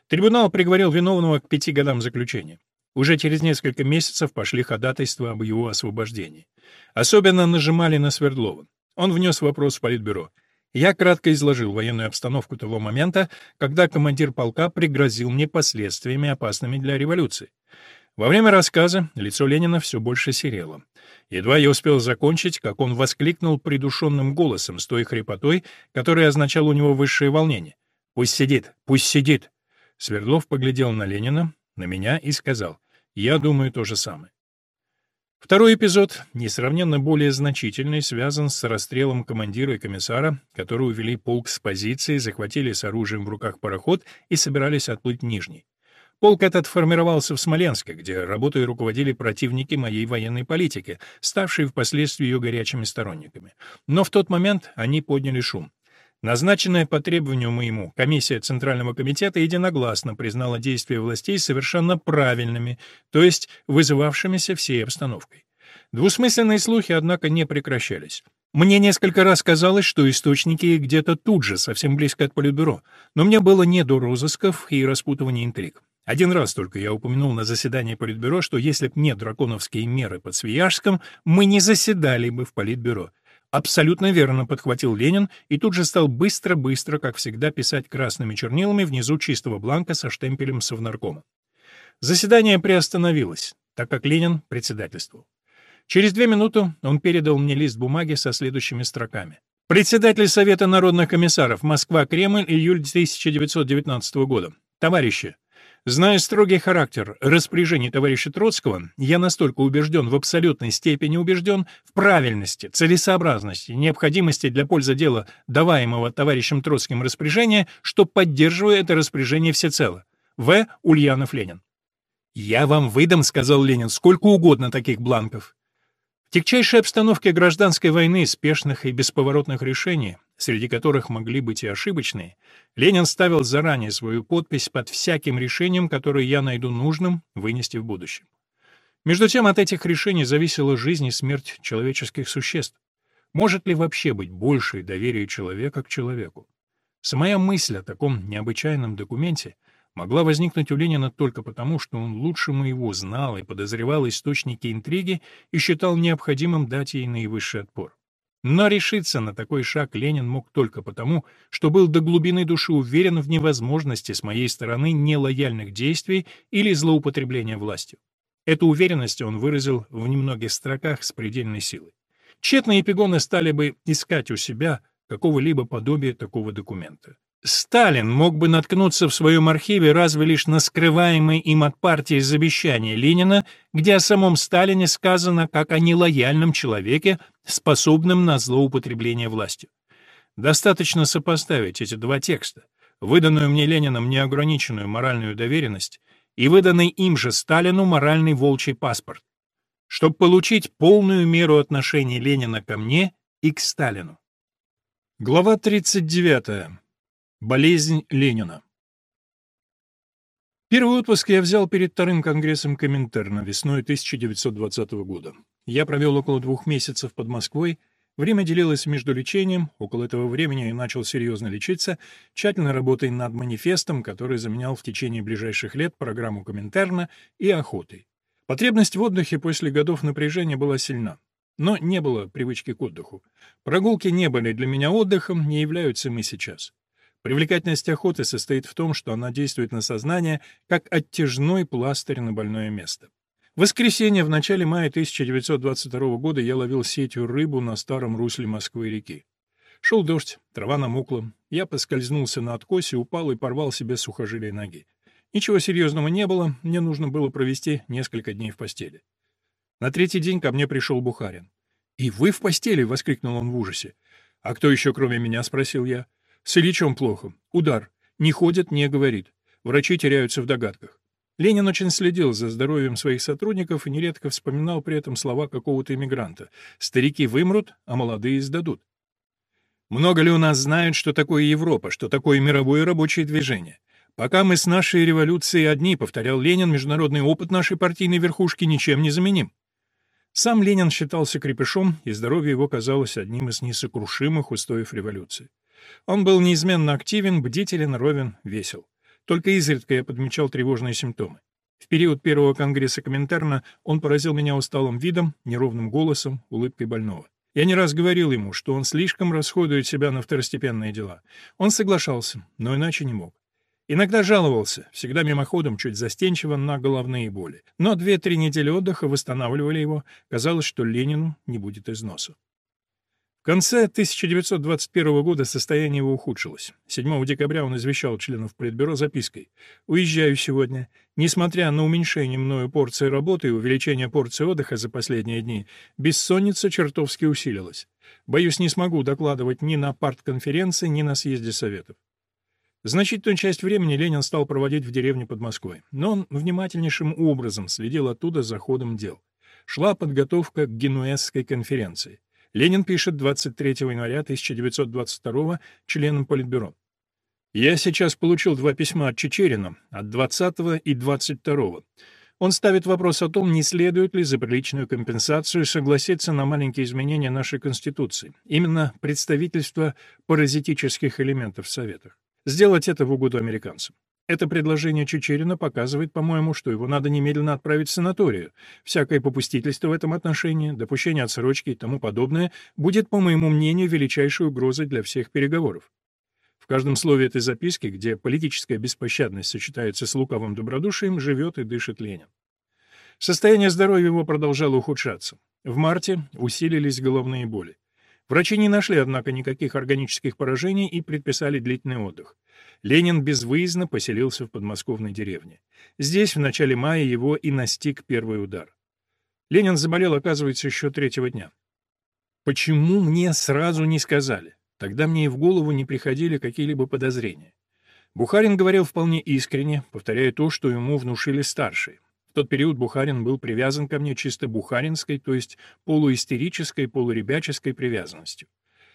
Трибунал приговорил виновного к пяти годам заключения. Уже через несколько месяцев пошли ходатайства об его освобождении. Особенно нажимали на Свердлова. Он внес вопрос в Политбюро. Я кратко изложил военную обстановку того момента, когда командир полка пригрозил мне последствиями, опасными для революции. Во время рассказа лицо Ленина все больше серело. Едва я успел закончить, как он воскликнул придушенным голосом с той хрипотой, которая означала у него высшее волнение. «Пусть сидит! Пусть сидит!» Свердлов поглядел на Ленина, на меня и сказал, «Я думаю то же самое». Второй эпизод, несравненно более значительный, связан с расстрелом командира и комиссара, которые увели полк с позиции, захватили с оружием в руках пароход и собирались отплыть в Нижний. Полк этот формировался в Смоленске, где работой руководили противники моей военной политики, ставшие впоследствии ее горячими сторонниками. Но в тот момент они подняли шум. Назначенная по требованию моему комиссия Центрального комитета единогласно признала действия властей совершенно правильными, то есть вызывавшимися всей обстановкой. Двусмысленные слухи, однако, не прекращались. Мне несколько раз казалось, что источники где-то тут же, совсем близко от Политбюро, но мне было не до розысков и распутывания интриг. Один раз только я упомянул на заседании Политбюро, что если б не драконовские меры под Свияжском, мы не заседали бы в Политбюро. Абсолютно верно подхватил Ленин и тут же стал быстро-быстро, как всегда, писать красными чернилами внизу чистого бланка со штемпелем Совнаркома. Заседание приостановилось, так как Ленин председательствовал. Через две минуты он передал мне лист бумаги со следующими строками. Председатель Совета народных комиссаров Москва-Кремль, июль 1919 года. Товарищи, Зная строгий характер распоряжений товарища Троцкого, я настолько убежден, в абсолютной степени убежден в правильности, целесообразности, необходимости для пользы дела даваемого товарищем Троцким распоряжения, что поддерживаю это распоряжение всецело. В. Ульянов-Ленин. «Я вам выдам», — сказал Ленин, — «сколько угодно таких бланков». В тягчайшей обстановке гражданской войны, спешных и бесповоротных решений, среди которых могли быть и ошибочные, Ленин ставил заранее свою подпись под всяким решением, которое я найду нужным вынести в будущем. Между тем, от этих решений зависела жизнь и смерть человеческих существ. Может ли вообще быть большее доверие человека к человеку? Самая мысль о таком необычайном документе могла возникнуть у Ленина только потому, что он лучше моего знал и подозревал источники интриги и считал необходимым дать ей наивысший отпор. Но решиться на такой шаг Ленин мог только потому, что был до глубины души уверен в невозможности с моей стороны нелояльных действий или злоупотребления властью. Эту уверенность он выразил в немногих строках с предельной силой. Тщетные эпигоны стали бы искать у себя какого-либо подобия такого документа. Сталин мог бы наткнуться в своем архиве разве лишь на скрываемые им от партии завещание Ленина, где о самом Сталине сказано как о нелояльном человеке, способном на злоупотребление властью. Достаточно сопоставить эти два текста, выданную мне Лениным неограниченную моральную доверенность и выданный им же Сталину моральный волчий паспорт, чтобы получить полную меру отношений Ленина ко мне и к Сталину. Глава 39. Болезнь Ленина. Первый отпуск я взял перед вторым конгрессом Коминтерна весной 1920 года. Я провел около двух месяцев под Москвой, время делилось между лечением, около этого времени я начал серьезно лечиться, тщательно работая над манифестом, который заменял в течение ближайших лет программу Коминтерна и охотой. Потребность в отдыхе после годов напряжения была сильна. Но не было привычки к отдыху. Прогулки не были для меня отдыхом, не являются мы сейчас. Привлекательность охоты состоит в том, что она действует на сознание, как оттяжной пластырь на больное место. В воскресенье в начале мая 1922 года я ловил сетью рыбу на старом русле Москвы-реки. Шел дождь, трава намокла. Я поскользнулся на откосе, упал и порвал себе сухожилие ноги. Ничего серьезного не было, мне нужно было провести несколько дней в постели. На третий день ко мне пришел Бухарин. «И вы в постели?» — воскликнул он в ужасе. «А кто еще, кроме меня?» — спросил я. С Ильичом плохо. Удар. Не ходит, не говорит. Врачи теряются в догадках. Ленин очень следил за здоровьем своих сотрудников и нередко вспоминал при этом слова какого-то иммигранта. «Старики вымрут, а молодые сдадут». Много ли у нас знают, что такое Европа, что такое мировое рабочее движение? Пока мы с нашей революцией одни, повторял Ленин, международный опыт нашей партийной верхушки ничем не заменим. Сам Ленин считался крепышом, и здоровье его казалось одним из несокрушимых устоев революции. Он был неизменно активен, бдителен, ровен, весел. Только изредка я подмечал тревожные симптомы. В период первого конгресса Коминтерна он поразил меня усталым видом, неровным голосом, улыбкой больного. Я не раз говорил ему, что он слишком расходует себя на второстепенные дела. Он соглашался, но иначе не мог. Иногда жаловался, всегда мимоходом, чуть застенчиво, на головные боли. Но две-три недели отдыха восстанавливали его, казалось, что Ленину не будет износа. В конце 1921 года состояние его ухудшилось. 7 декабря он извещал членов Политбюро запиской «Уезжаю сегодня. Несмотря на уменьшение мною порции работы и увеличение порции отдыха за последние дни, бессонница чертовски усилилась. Боюсь, не смогу докладывать ни на партконференции, ни на съезде Советов». Значительную часть времени Ленин стал проводить в деревне под Москвой, но он внимательнейшим образом следил оттуда за ходом дел. Шла подготовка к Генуэзской конференции. Ленин пишет 23 января 1922 членам Политбюро. «Я сейчас получил два письма от Чечерина, от 20 и 22 Он ставит вопрос о том, не следует ли за приличную компенсацию согласиться на маленькие изменения нашей Конституции, именно представительство паразитических элементов в Советах. Сделать это в угоду американцам. Это предложение Чечерина показывает, по-моему, что его надо немедленно отправить в санаторию. Всякое попустительство в этом отношении, допущение отсрочки и тому подобное будет, по моему мнению, величайшей угрозой для всех переговоров. В каждом слове этой записки, где политическая беспощадность сочетается с луковым добродушием, живет и дышит Ленин. Состояние здоровья его продолжало ухудшаться. В марте усилились головные боли. Врачи не нашли, однако, никаких органических поражений и предписали длительный отдых. Ленин безвыездно поселился в подмосковной деревне. Здесь в начале мая его и настиг первый удар. Ленин заболел, оказывается, еще третьего дня. Почему мне сразу не сказали? Тогда мне и в голову не приходили какие-либо подозрения. Бухарин говорил вполне искренне, повторяя то, что ему внушили старшие. Тот период Бухарин был привязан ко мне чисто бухаринской, то есть полуистерической, полуребяческой привязанностью.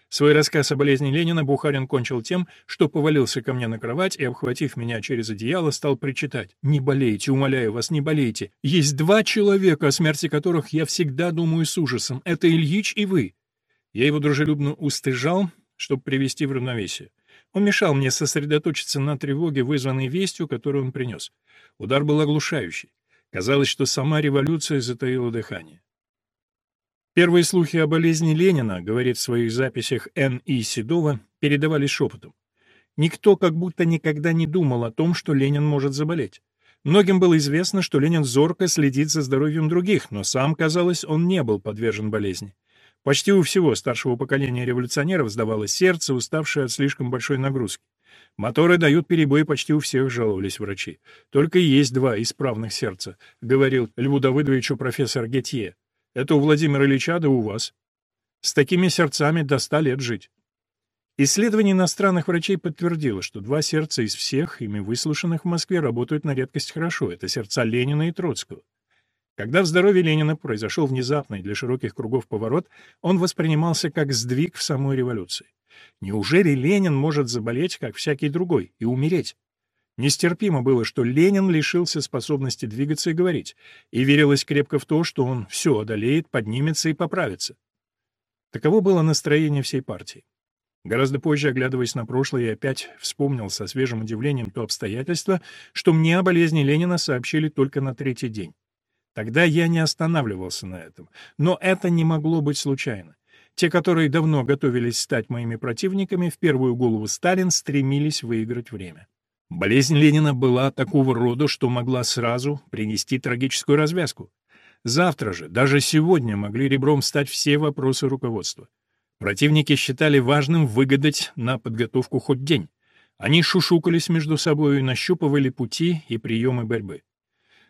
Свой рассказ о болезни Ленина Бухарин кончил тем, что повалился ко мне на кровать и, обхватив меня через одеяло, стал причитать. «Не болейте, умоляю вас, не болейте. Есть два человека, о смерти которых я всегда думаю с ужасом. Это Ильич и вы». Я его дружелюбно устыжал, чтобы привести в равновесие. Он мешал мне сосредоточиться на тревоге, вызванной вестью, которую он принес. Удар был оглушающий. Казалось, что сама революция затаила дыхание. Первые слухи о болезни Ленина, говорит в своих записях Н. И. Седова, передавались шепотом. Никто как будто никогда не думал о том, что Ленин может заболеть. Многим было известно, что Ленин зорко следит за здоровьем других, но сам, казалось, он не был подвержен болезни. Почти у всего старшего поколения революционеров сдавалось сердце, уставшее от слишком большой нагрузки. Моторы дают перебои почти у всех, жаловались врачи. Только есть два исправных сердца, говорил Льву Давыдовичу профессор Гетье. Это у Владимира Ильича, да у вас. С такими сердцами до ста лет жить. Исследование иностранных врачей подтвердило, что два сердца из всех, ими выслушанных в Москве, работают на редкость хорошо. Это сердца Ленина и Троцкого. Когда в здоровье Ленина произошел внезапный для широких кругов поворот, он воспринимался как сдвиг в самой революции. Неужели Ленин может заболеть, как всякий другой, и умереть? Нестерпимо было, что Ленин лишился способности двигаться и говорить, и верилось крепко в то, что он все одолеет, поднимется и поправится. Таково было настроение всей партии. Гораздо позже, оглядываясь на прошлое, я опять вспомнил со свежим удивлением то обстоятельство, что мне о болезни Ленина сообщили только на третий день. Тогда я не останавливался на этом, но это не могло быть случайно. Те, которые давно готовились стать моими противниками, в первую голову Сталин, стремились выиграть время. Болезнь Ленина была такого рода, что могла сразу принести трагическую развязку. Завтра же, даже сегодня, могли ребром стать все вопросы руководства. Противники считали важным выгадать на подготовку хоть день. Они шушукались между собой и нащупывали пути и приемы борьбы.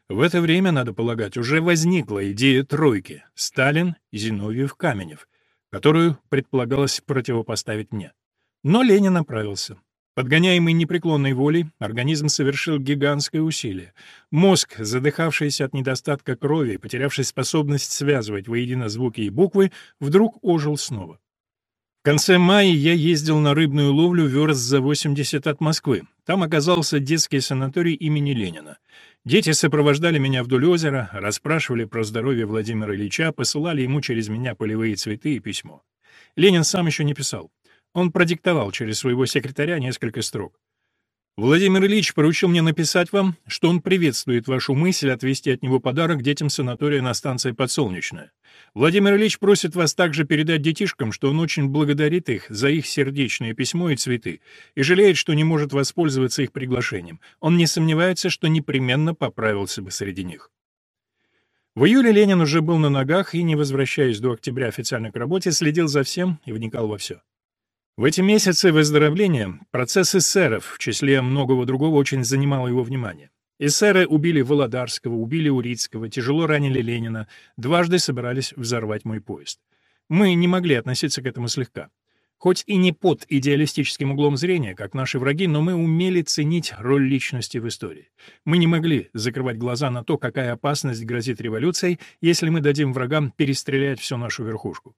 В это время, надо полагать, уже возникла идея тройки — Сталин, Зиновьев, Каменев, которую предполагалось противопоставить мне. Но Ленин направился. Подгоняемый непреклонной волей, организм совершил гигантское усилие. Мозг, задыхавшийся от недостатка крови, потерявший способность связывать воедино звуки и буквы, вдруг ожил снова. В конце мая я ездил на рыбную ловлю верст за 80 от Москвы. Там оказался детский санаторий имени Ленина. Дети сопровождали меня вдоль озера, расспрашивали про здоровье Владимира Ильича, посылали ему через меня полевые цветы и письмо. Ленин сам еще не писал. Он продиктовал через своего секретаря несколько строк. Владимир Ильич поручил мне написать вам, что он приветствует вашу мысль отвезти от него подарок детям санатория на станции Подсолнечная. Владимир Ильич просит вас также передать детишкам, что он очень благодарит их за их сердечное письмо и цветы и жалеет, что не может воспользоваться их приглашением. Он не сомневается, что непременно поправился бы среди них. В июле Ленин уже был на ногах и, не возвращаясь до октября официально к работе, следил за всем и вникал во все. В эти месяцы выздоровления процесс эсеров, в числе многого другого, очень занимал его внимание. Эсеры убили Володарского, убили Урицкого, тяжело ранили Ленина, дважды собирались взорвать мой поезд. Мы не могли относиться к этому слегка. Хоть и не под идеалистическим углом зрения, как наши враги, но мы умели ценить роль личности в истории. Мы не могли закрывать глаза на то, какая опасность грозит революцией, если мы дадим врагам перестрелять всю нашу верхушку.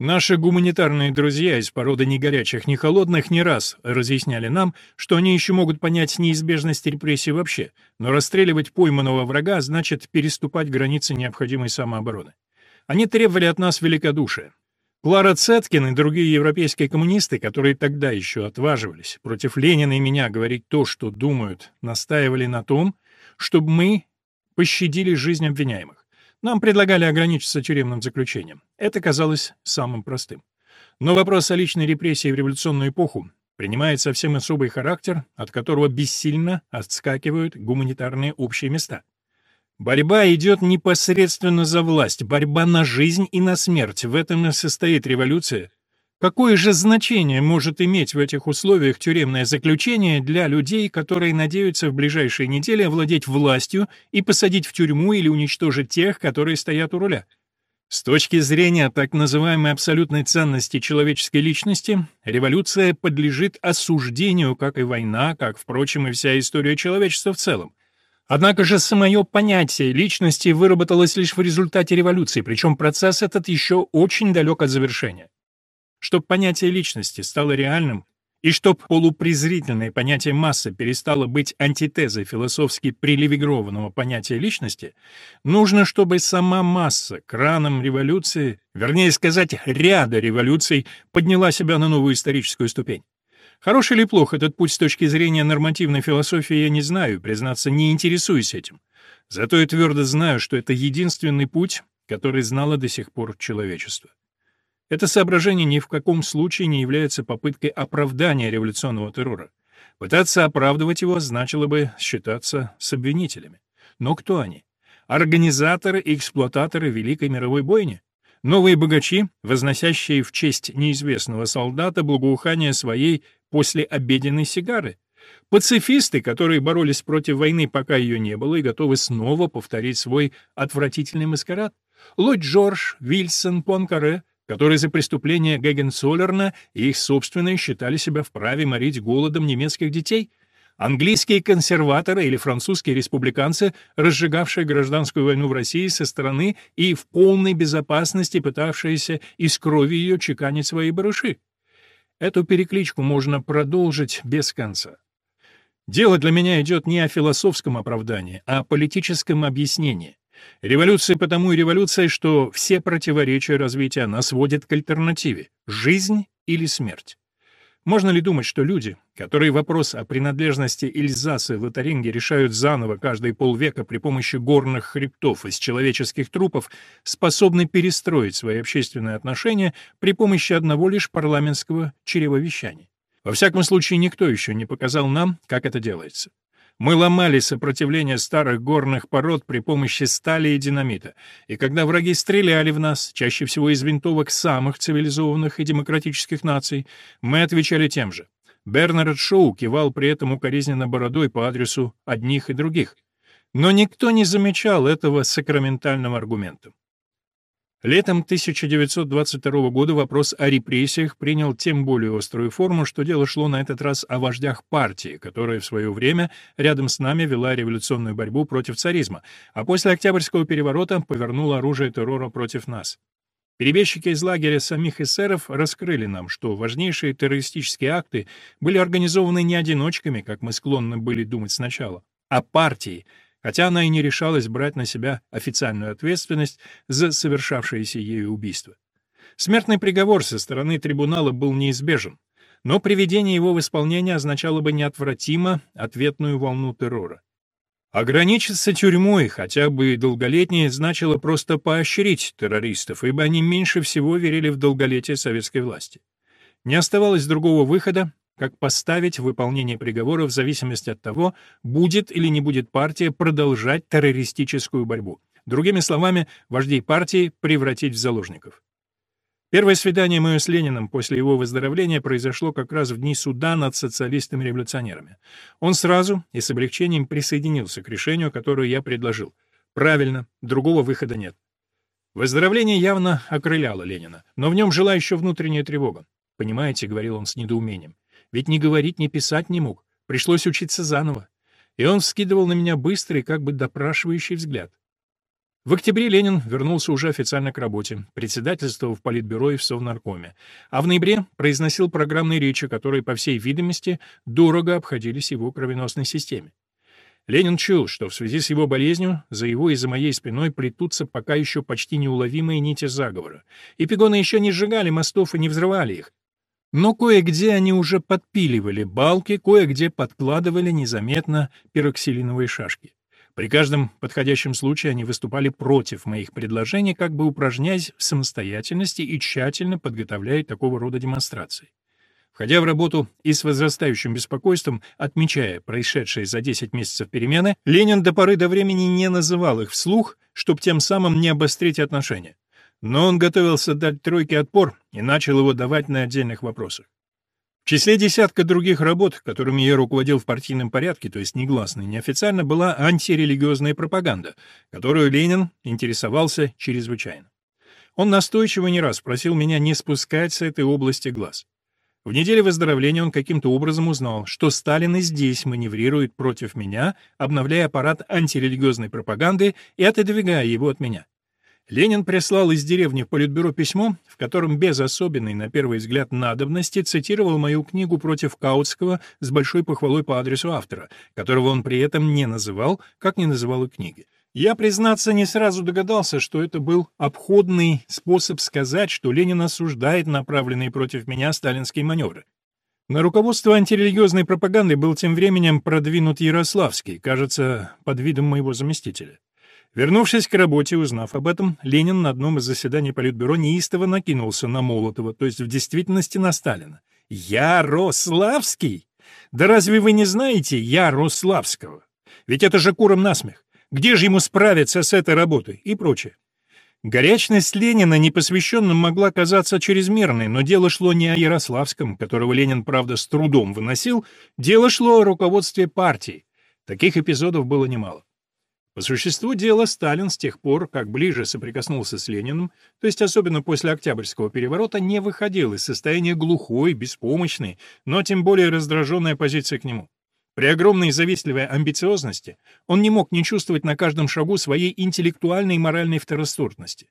Наши гуманитарные друзья из породы ни горячих, ни холодных не раз разъясняли нам, что они еще могут понять неизбежность репрессий вообще, но расстреливать пойманного врага значит переступать границы необходимой самообороны. Они требовали от нас великодушия. Клара Цеткин и другие европейские коммунисты, которые тогда еще отваживались против Ленина и меня говорить то, что думают, настаивали на том, чтобы мы пощадили жизнь обвиняемых. Нам предлагали ограничиться тюремным заключением. Это казалось самым простым. Но вопрос о личной репрессии в революционную эпоху принимает совсем особый характер, от которого бессильно отскакивают гуманитарные общие места. Борьба идет непосредственно за власть, борьба на жизнь и на смерть. В этом и состоит революция, Какое же значение может иметь в этих условиях тюремное заключение для людей, которые надеются в ближайшие недели овладеть властью и посадить в тюрьму или уничтожить тех, которые стоят у руля? С точки зрения так называемой абсолютной ценности человеческой личности, революция подлежит осуждению, как и война, как, впрочем, и вся история человечества в целом. Однако же самое понятие личности выработалось лишь в результате революции, причем процесс этот еще очень далек от завершения. Чтоб понятие личности стало реальным, и чтоб полупрезрительное понятие массы перестало быть антитезой философски прилевигрованного понятия личности, нужно, чтобы сама масса краном революции, вернее сказать, ряда революций, подняла себя на новую историческую ступень. Хороший или плох этот путь с точки зрения нормативной философии я не знаю, признаться, не интересуюсь этим. Зато я твердо знаю, что это единственный путь, который знало до сих пор человечество. Это соображение ни в каком случае не является попыткой оправдания революционного террора. Пытаться оправдывать его значило бы считаться с обвинителями. Но кто они? Организаторы и эксплуататоры Великой мировой бойни? Новые богачи, возносящие в честь неизвестного солдата благоухание своей послеобеденной сигары? Пацифисты, которые боролись против войны, пока ее не было, и готовы снова повторить свой отвратительный маскарад? Ллойд Джордж, Вильсон, Понкаре, которые за преступления Гегенцоллерна и их собственные считали себя вправе морить голодом немецких детей, английские консерваторы или французские республиканцы, разжигавшие гражданскую войну в России со стороны и в полной безопасности пытавшиеся из крови ее чеканить свои барыши. Эту перекличку можно продолжить без конца. Дело для меня идет не о философском оправдании, а о политическом объяснении. Революция потому и революция, что все противоречия развития нас сводят к альтернативе — жизнь или смерть. Можно ли думать, что люди, которые вопрос о принадлежности Эльзаса в Лотаринге решают заново каждые полвека при помощи горных хребтов из человеческих трупов, способны перестроить свои общественные отношения при помощи одного лишь парламентского чревовещания? Во всяком случае, никто еще не показал нам, как это делается. Мы ломали сопротивление старых горных пород при помощи стали и динамита, и когда враги стреляли в нас, чаще всего из винтовок самых цивилизованных и демократических наций, мы отвечали тем же. Бернард Шоу кивал при этом укоризненно бородой по адресу одних и других. Но никто не замечал этого сакраментального аргумента. Летом 1922 года вопрос о репрессиях принял тем более острую форму, что дело шло на этот раз о вождях партии, которая в свое время рядом с нами вела революционную борьбу против царизма, а после Октябрьского переворота повернула оружие террора против нас. Перебежчики из лагеря самих эсеров раскрыли нам, что важнейшие террористические акты были организованы не одиночками, как мы склонны были думать сначала, а партией, хотя она и не решалась брать на себя официальную ответственность за совершавшееся ею убийство. Смертный приговор со стороны трибунала был неизбежен, но приведение его в исполнение означало бы неотвратимо ответную волну террора. Ограничиться тюрьмой, хотя бы долголетней, значило просто поощрить террористов, ибо они меньше всего верили в долголетие советской власти. Не оставалось другого выхода, как поставить выполнение приговора в зависимости от того, будет или не будет партия продолжать террористическую борьбу. Другими словами, вождей партии превратить в заложников. Первое свидание мое с Лениным после его выздоровления произошло как раз в дни суда над социалистами-революционерами. Он сразу и с облегчением присоединился к решению, которое я предложил. Правильно, другого выхода нет. Выздоровление явно окрыляло Ленина, но в нем жила еще внутренняя тревога. «Понимаете», — говорил он с недоумением, ведь ни говорить, ни писать не мог. Пришлось учиться заново. И он вскидывал на меня быстрый, как бы допрашивающий взгляд. В октябре Ленин вернулся уже официально к работе, председательствовал в Политбюро и в Совнаркоме, а в ноябре произносил программные речи, которые, по всей видимости, дорого обходились его кровеносной системе. Ленин чул, что в связи с его болезнью за его и за моей спиной плетутся пока еще почти неуловимые нити заговора. И пигоны еще не сжигали мостов и не взрывали их, но кое-где они уже подпиливали балки, кое-где подкладывали незаметно пероксилиновые шашки. При каждом подходящем случае они выступали против моих предложений, как бы упражняясь в самостоятельности и тщательно подготовляя такого рода демонстрации. Входя в работу и с возрастающим беспокойством, отмечая происшедшие за 10 месяцев перемены, Ленин до поры до времени не называл их вслух, чтобы тем самым не обострить отношения но он готовился дать тройке отпор и начал его давать на отдельных вопросах. В числе десятка других работ, которыми я руководил в партийном порядке, то есть негласно и неофициально, была антирелигиозная пропаганда, которую Ленин интересовался чрезвычайно. Он настойчиво не раз просил меня не спускать с этой области глаз. В неделе выздоровления он каким-то образом узнал, что Сталин и здесь маневрирует против меня, обновляя аппарат антирелигиозной пропаганды и отодвигая его от меня. Ленин прислал из деревни в Политбюро письмо, в котором без особенной, на первый взгляд, надобности цитировал мою книгу против Каутского с большой похвалой по адресу автора, которого он при этом не называл, как не называл и книги. Я, признаться, не сразу догадался, что это был обходный способ сказать, что Ленин осуждает направленные против меня сталинские маневры. На руководство антирелигиозной пропаганды был тем временем продвинут Ярославский, кажется, под видом моего заместителя. Вернувшись к работе, узнав об этом, Ленин на одном из заседаний Политбюро неистово накинулся на Молотова, то есть в действительности на Сталина. «Ярославский? Да разве вы не знаете Ярославского? Ведь это же куром насмех. Где же ему справиться с этой работой?» и прочее. Горячность Ленина непосвященным могла казаться чрезмерной, но дело шло не о Ярославском, которого Ленин, правда, с трудом выносил, дело шло о руководстве партии. Таких эпизодов было немало. По существу дела Сталин с тех пор, как ближе соприкоснулся с Лениным, то есть особенно после Октябрьского переворота, не выходил из состояния глухой, беспомощной, но тем более раздраженной оппозиции к нему. При огромной завистливой амбициозности он не мог не чувствовать на каждом шагу своей интеллектуальной и моральной второсортности.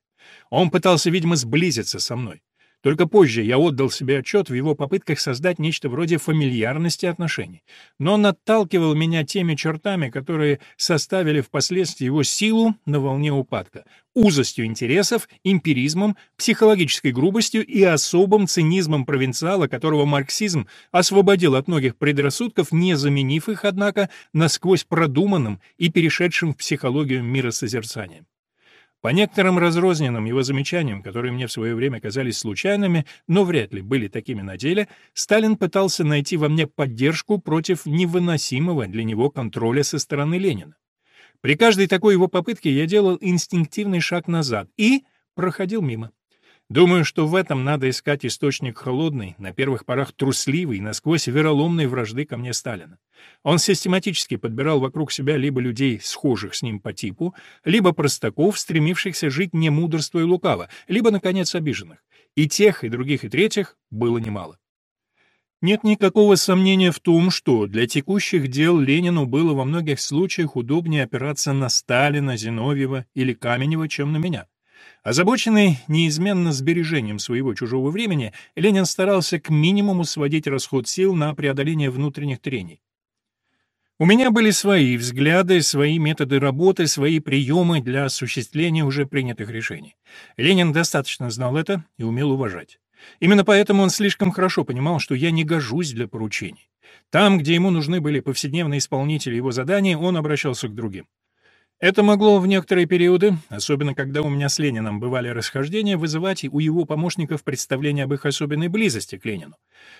Он пытался, видимо, сблизиться со мной. Только позже я отдал себе отчет в его попытках создать нечто вроде фамильярности отношений. Но он отталкивал меня теми чертами, которые составили впоследствии его силу на волне упадка, узостью интересов, эмпиризмом, психологической грубостью и особым цинизмом провинциала, которого марксизм освободил от многих предрассудков, не заменив их, однако, насквозь продуманным и перешедшим в психологию миросозерцанием. По некоторым разрозненным его замечаниям, которые мне в свое время казались случайными, но вряд ли были такими на деле, Сталин пытался найти во мне поддержку против невыносимого для него контроля со стороны Ленина. При каждой такой его попытке я делал инстинктивный шаг назад и проходил мимо. Думаю, что в этом надо искать источник холодной, на первых порах трусливой, насквозь вероломной вражды ко мне Сталина. Он систематически подбирал вокруг себя либо людей, схожих с ним по типу, либо простаков, стремившихся жить не мудрство и лукаво, либо, наконец, обиженных. И тех, и других, и третьих было немало. Нет никакого сомнения в том, что для текущих дел Ленину было во многих случаях удобнее опираться на Сталина, Зиновьева или Каменева, чем на меня. Озабоченный неизменно сбережением своего чужого времени, Ленин старался к минимуму сводить расход сил на преодоление внутренних трений. У меня были свои взгляды, свои методы работы, свои приемы для осуществления уже принятых решений. Ленин достаточно знал это и умел уважать. Именно поэтому он слишком хорошо понимал, что я не гожусь для поручений. Там, где ему нужны были повседневные исполнители его заданий, он обращался к другим. Это могло в некоторые периоды, особенно когда у меня с Лениным бывали расхождения, вызывать у его помощников представление об их особенной близости к Ленину.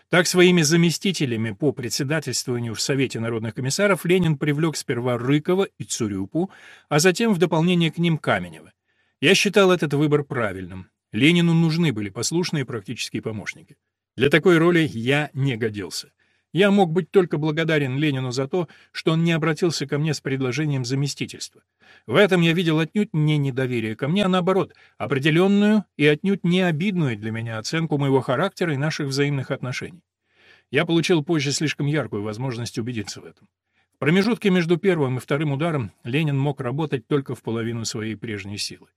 Так своими заместителями по председательствованию в Совете народных комиссаров Ленин привлек сперва Рыкова и Цурюпу, а затем в дополнение к ним Каменева. Я считал этот выбор правильным. Ленину нужны были послушные практические помощники. Для такой роли я не годился. Я мог быть только благодарен Ленину за то, что он не обратился ко мне с предложением заместительства. В этом я видел отнюдь не недоверие ко мне, а наоборот, определенную и отнюдь не обидную для меня оценку моего характера и наших взаимных отношений. Я получил позже слишком яркую возможность убедиться в этом. В промежутке между первым и вторым ударом Ленин мог работать только в половину своей прежней силы.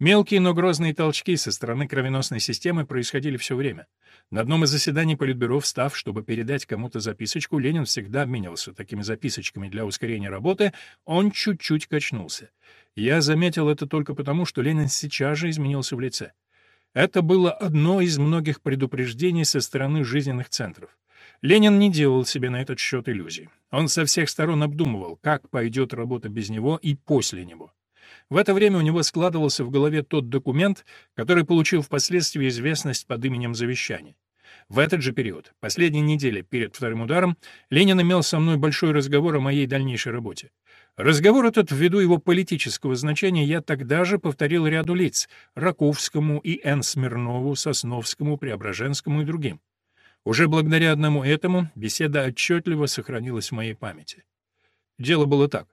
Мелкие, но грозные толчки со стороны кровеносной системы происходили все время. На одном из заседаний Политбюро, встав, чтобы передать кому-то записочку, Ленин всегда обменивался такими записочками для ускорения работы, он чуть-чуть качнулся. Я заметил это только потому, что Ленин сейчас же изменился в лице. Это было одно из многих предупреждений со стороны жизненных центров. Ленин не делал себе на этот счет иллюзий. Он со всех сторон обдумывал, как пойдет работа без него и после него. В это время у него складывался в голове тот документ, который получил впоследствии известность под именем завещания. В этот же период, последние недели перед вторым ударом, Ленин имел со мной большой разговор о моей дальнейшей работе. Разговор этот, ввиду его политического значения, я тогда же повторил ряду лиц — Раковскому и Н. Смирнову, Сосновскому, Преображенскому и другим. Уже благодаря одному этому беседа отчетливо сохранилась в моей памяти. Дело было так.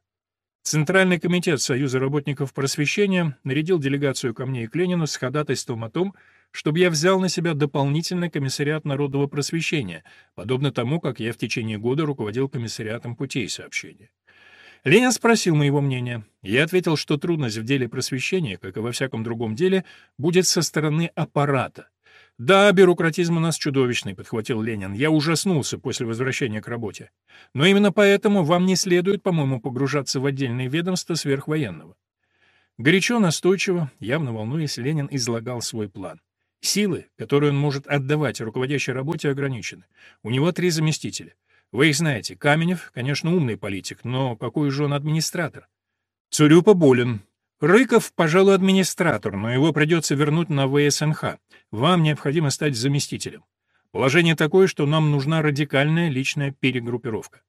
Центральный комитет Союза работников просвещения нарядил делегацию ко мне и к Ленину с ходатайством о том, чтобы я взял на себя дополнительный комиссариат народного просвещения, подобно тому, как я в течение года руководил комиссариатом путей сообщения. Ленин спросил моего мнения. Я ответил, что трудность в деле просвещения, как и во всяком другом деле, будет со стороны аппарата, «Да, бюрократизм у нас чудовищный», — подхватил Ленин. «Я ужаснулся после возвращения к работе. Но именно поэтому вам не следует, по-моему, погружаться в отдельные ведомства сверхвоенного». Горячо, настойчиво, явно волнуясь, Ленин излагал свой план. Силы, которые он может отдавать руководящей работе, ограничены. У него три заместителя. Вы их знаете. Каменев, конечно, умный политик, но какой же он администратор? Цурюпа болен, Рыков, пожалуй, администратор, но его придется вернуть на ВСНХ. Вам необходимо стать заместителем. Положение такое, что нам нужна радикальная личная перегруппировка.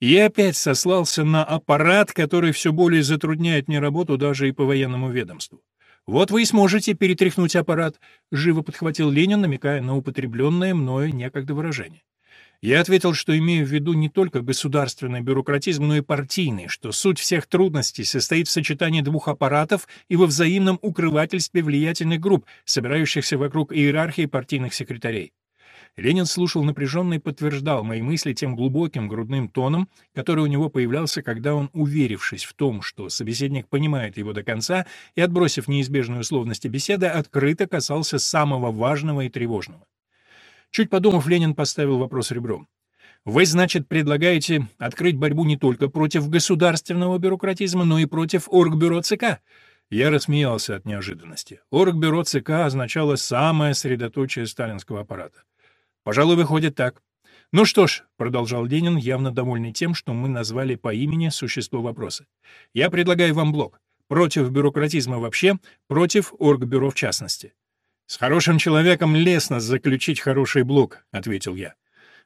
Я опять сослался на аппарат, который все более затрудняет мне работу даже и по военному ведомству. «Вот вы и сможете перетряхнуть аппарат», — живо подхватил Ленин, намекая на употребленное мною некогда выражение. Я ответил, что имею в виду не только государственный бюрократизм, но и партийный, что суть всех трудностей состоит в сочетании двух аппаратов и во взаимном укрывательстве влиятельных групп, собирающихся вокруг иерархии партийных секретарей. Ленин слушал напряженно и подтверждал мои мысли тем глубоким грудным тоном, который у него появлялся, когда он, уверившись в том, что собеседник понимает его до конца, и, отбросив неизбежные условности беседы, открыто касался самого важного и тревожного. Чуть подумав, Ленин поставил вопрос ребром. Вы, значит, предлагаете открыть борьбу не только против государственного бюрократизма, но и против Оргбюро ЦК? Я рассмеялся от неожиданности. Оргбюро ЦК означало самое средоточие сталинского аппарата. Пожалуй, выходит так. Ну что ж, продолжал Ленин, явно довольный тем, что мы назвали по имени существо вопроса. Я предлагаю вам блок. Против бюрократизма вообще, против Оргбюро в частности. С хорошим человеком лестно заключить хороший блок, ответил я.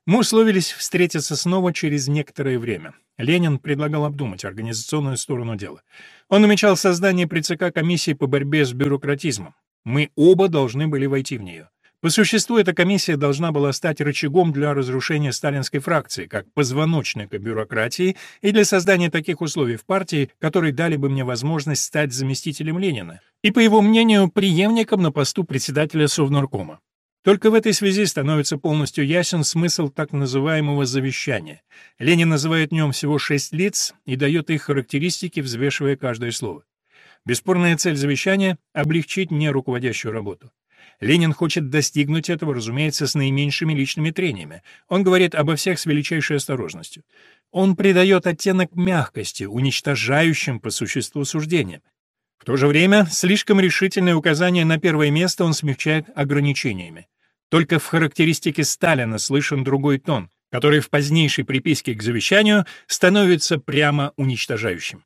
Мы условились встретиться снова через некоторое время. Ленин предлагал обдумать организационную сторону дела. Он намечал создание при ЦК комиссии по борьбе с бюрократизмом. Мы оба должны были войти в нее. По существу эта комиссия должна была стать рычагом для разрушения сталинской фракции, как позвоночника бюрократии, и для создания таких условий в партии, которые дали бы мне возможность стать заместителем Ленина, и, по его мнению, преемником на посту председателя Совнаркома. Только в этой связи становится полностью ясен смысл так называемого завещания. Ленин называет в нем всего шесть лиц и дает их характеристики, взвешивая каждое слово. Бесспорная цель завещания — облегчить мне руководящую работу. Ленин хочет достигнуть этого, разумеется, с наименьшими личными трениями. Он говорит обо всех с величайшей осторожностью. Он придает оттенок мягкости, уничтожающим по существу суждениям. В то же время слишком решительное указание на первое место он смягчает ограничениями. Только в характеристике Сталина слышен другой тон, который в позднейшей приписке к завещанию становится прямо уничтожающим.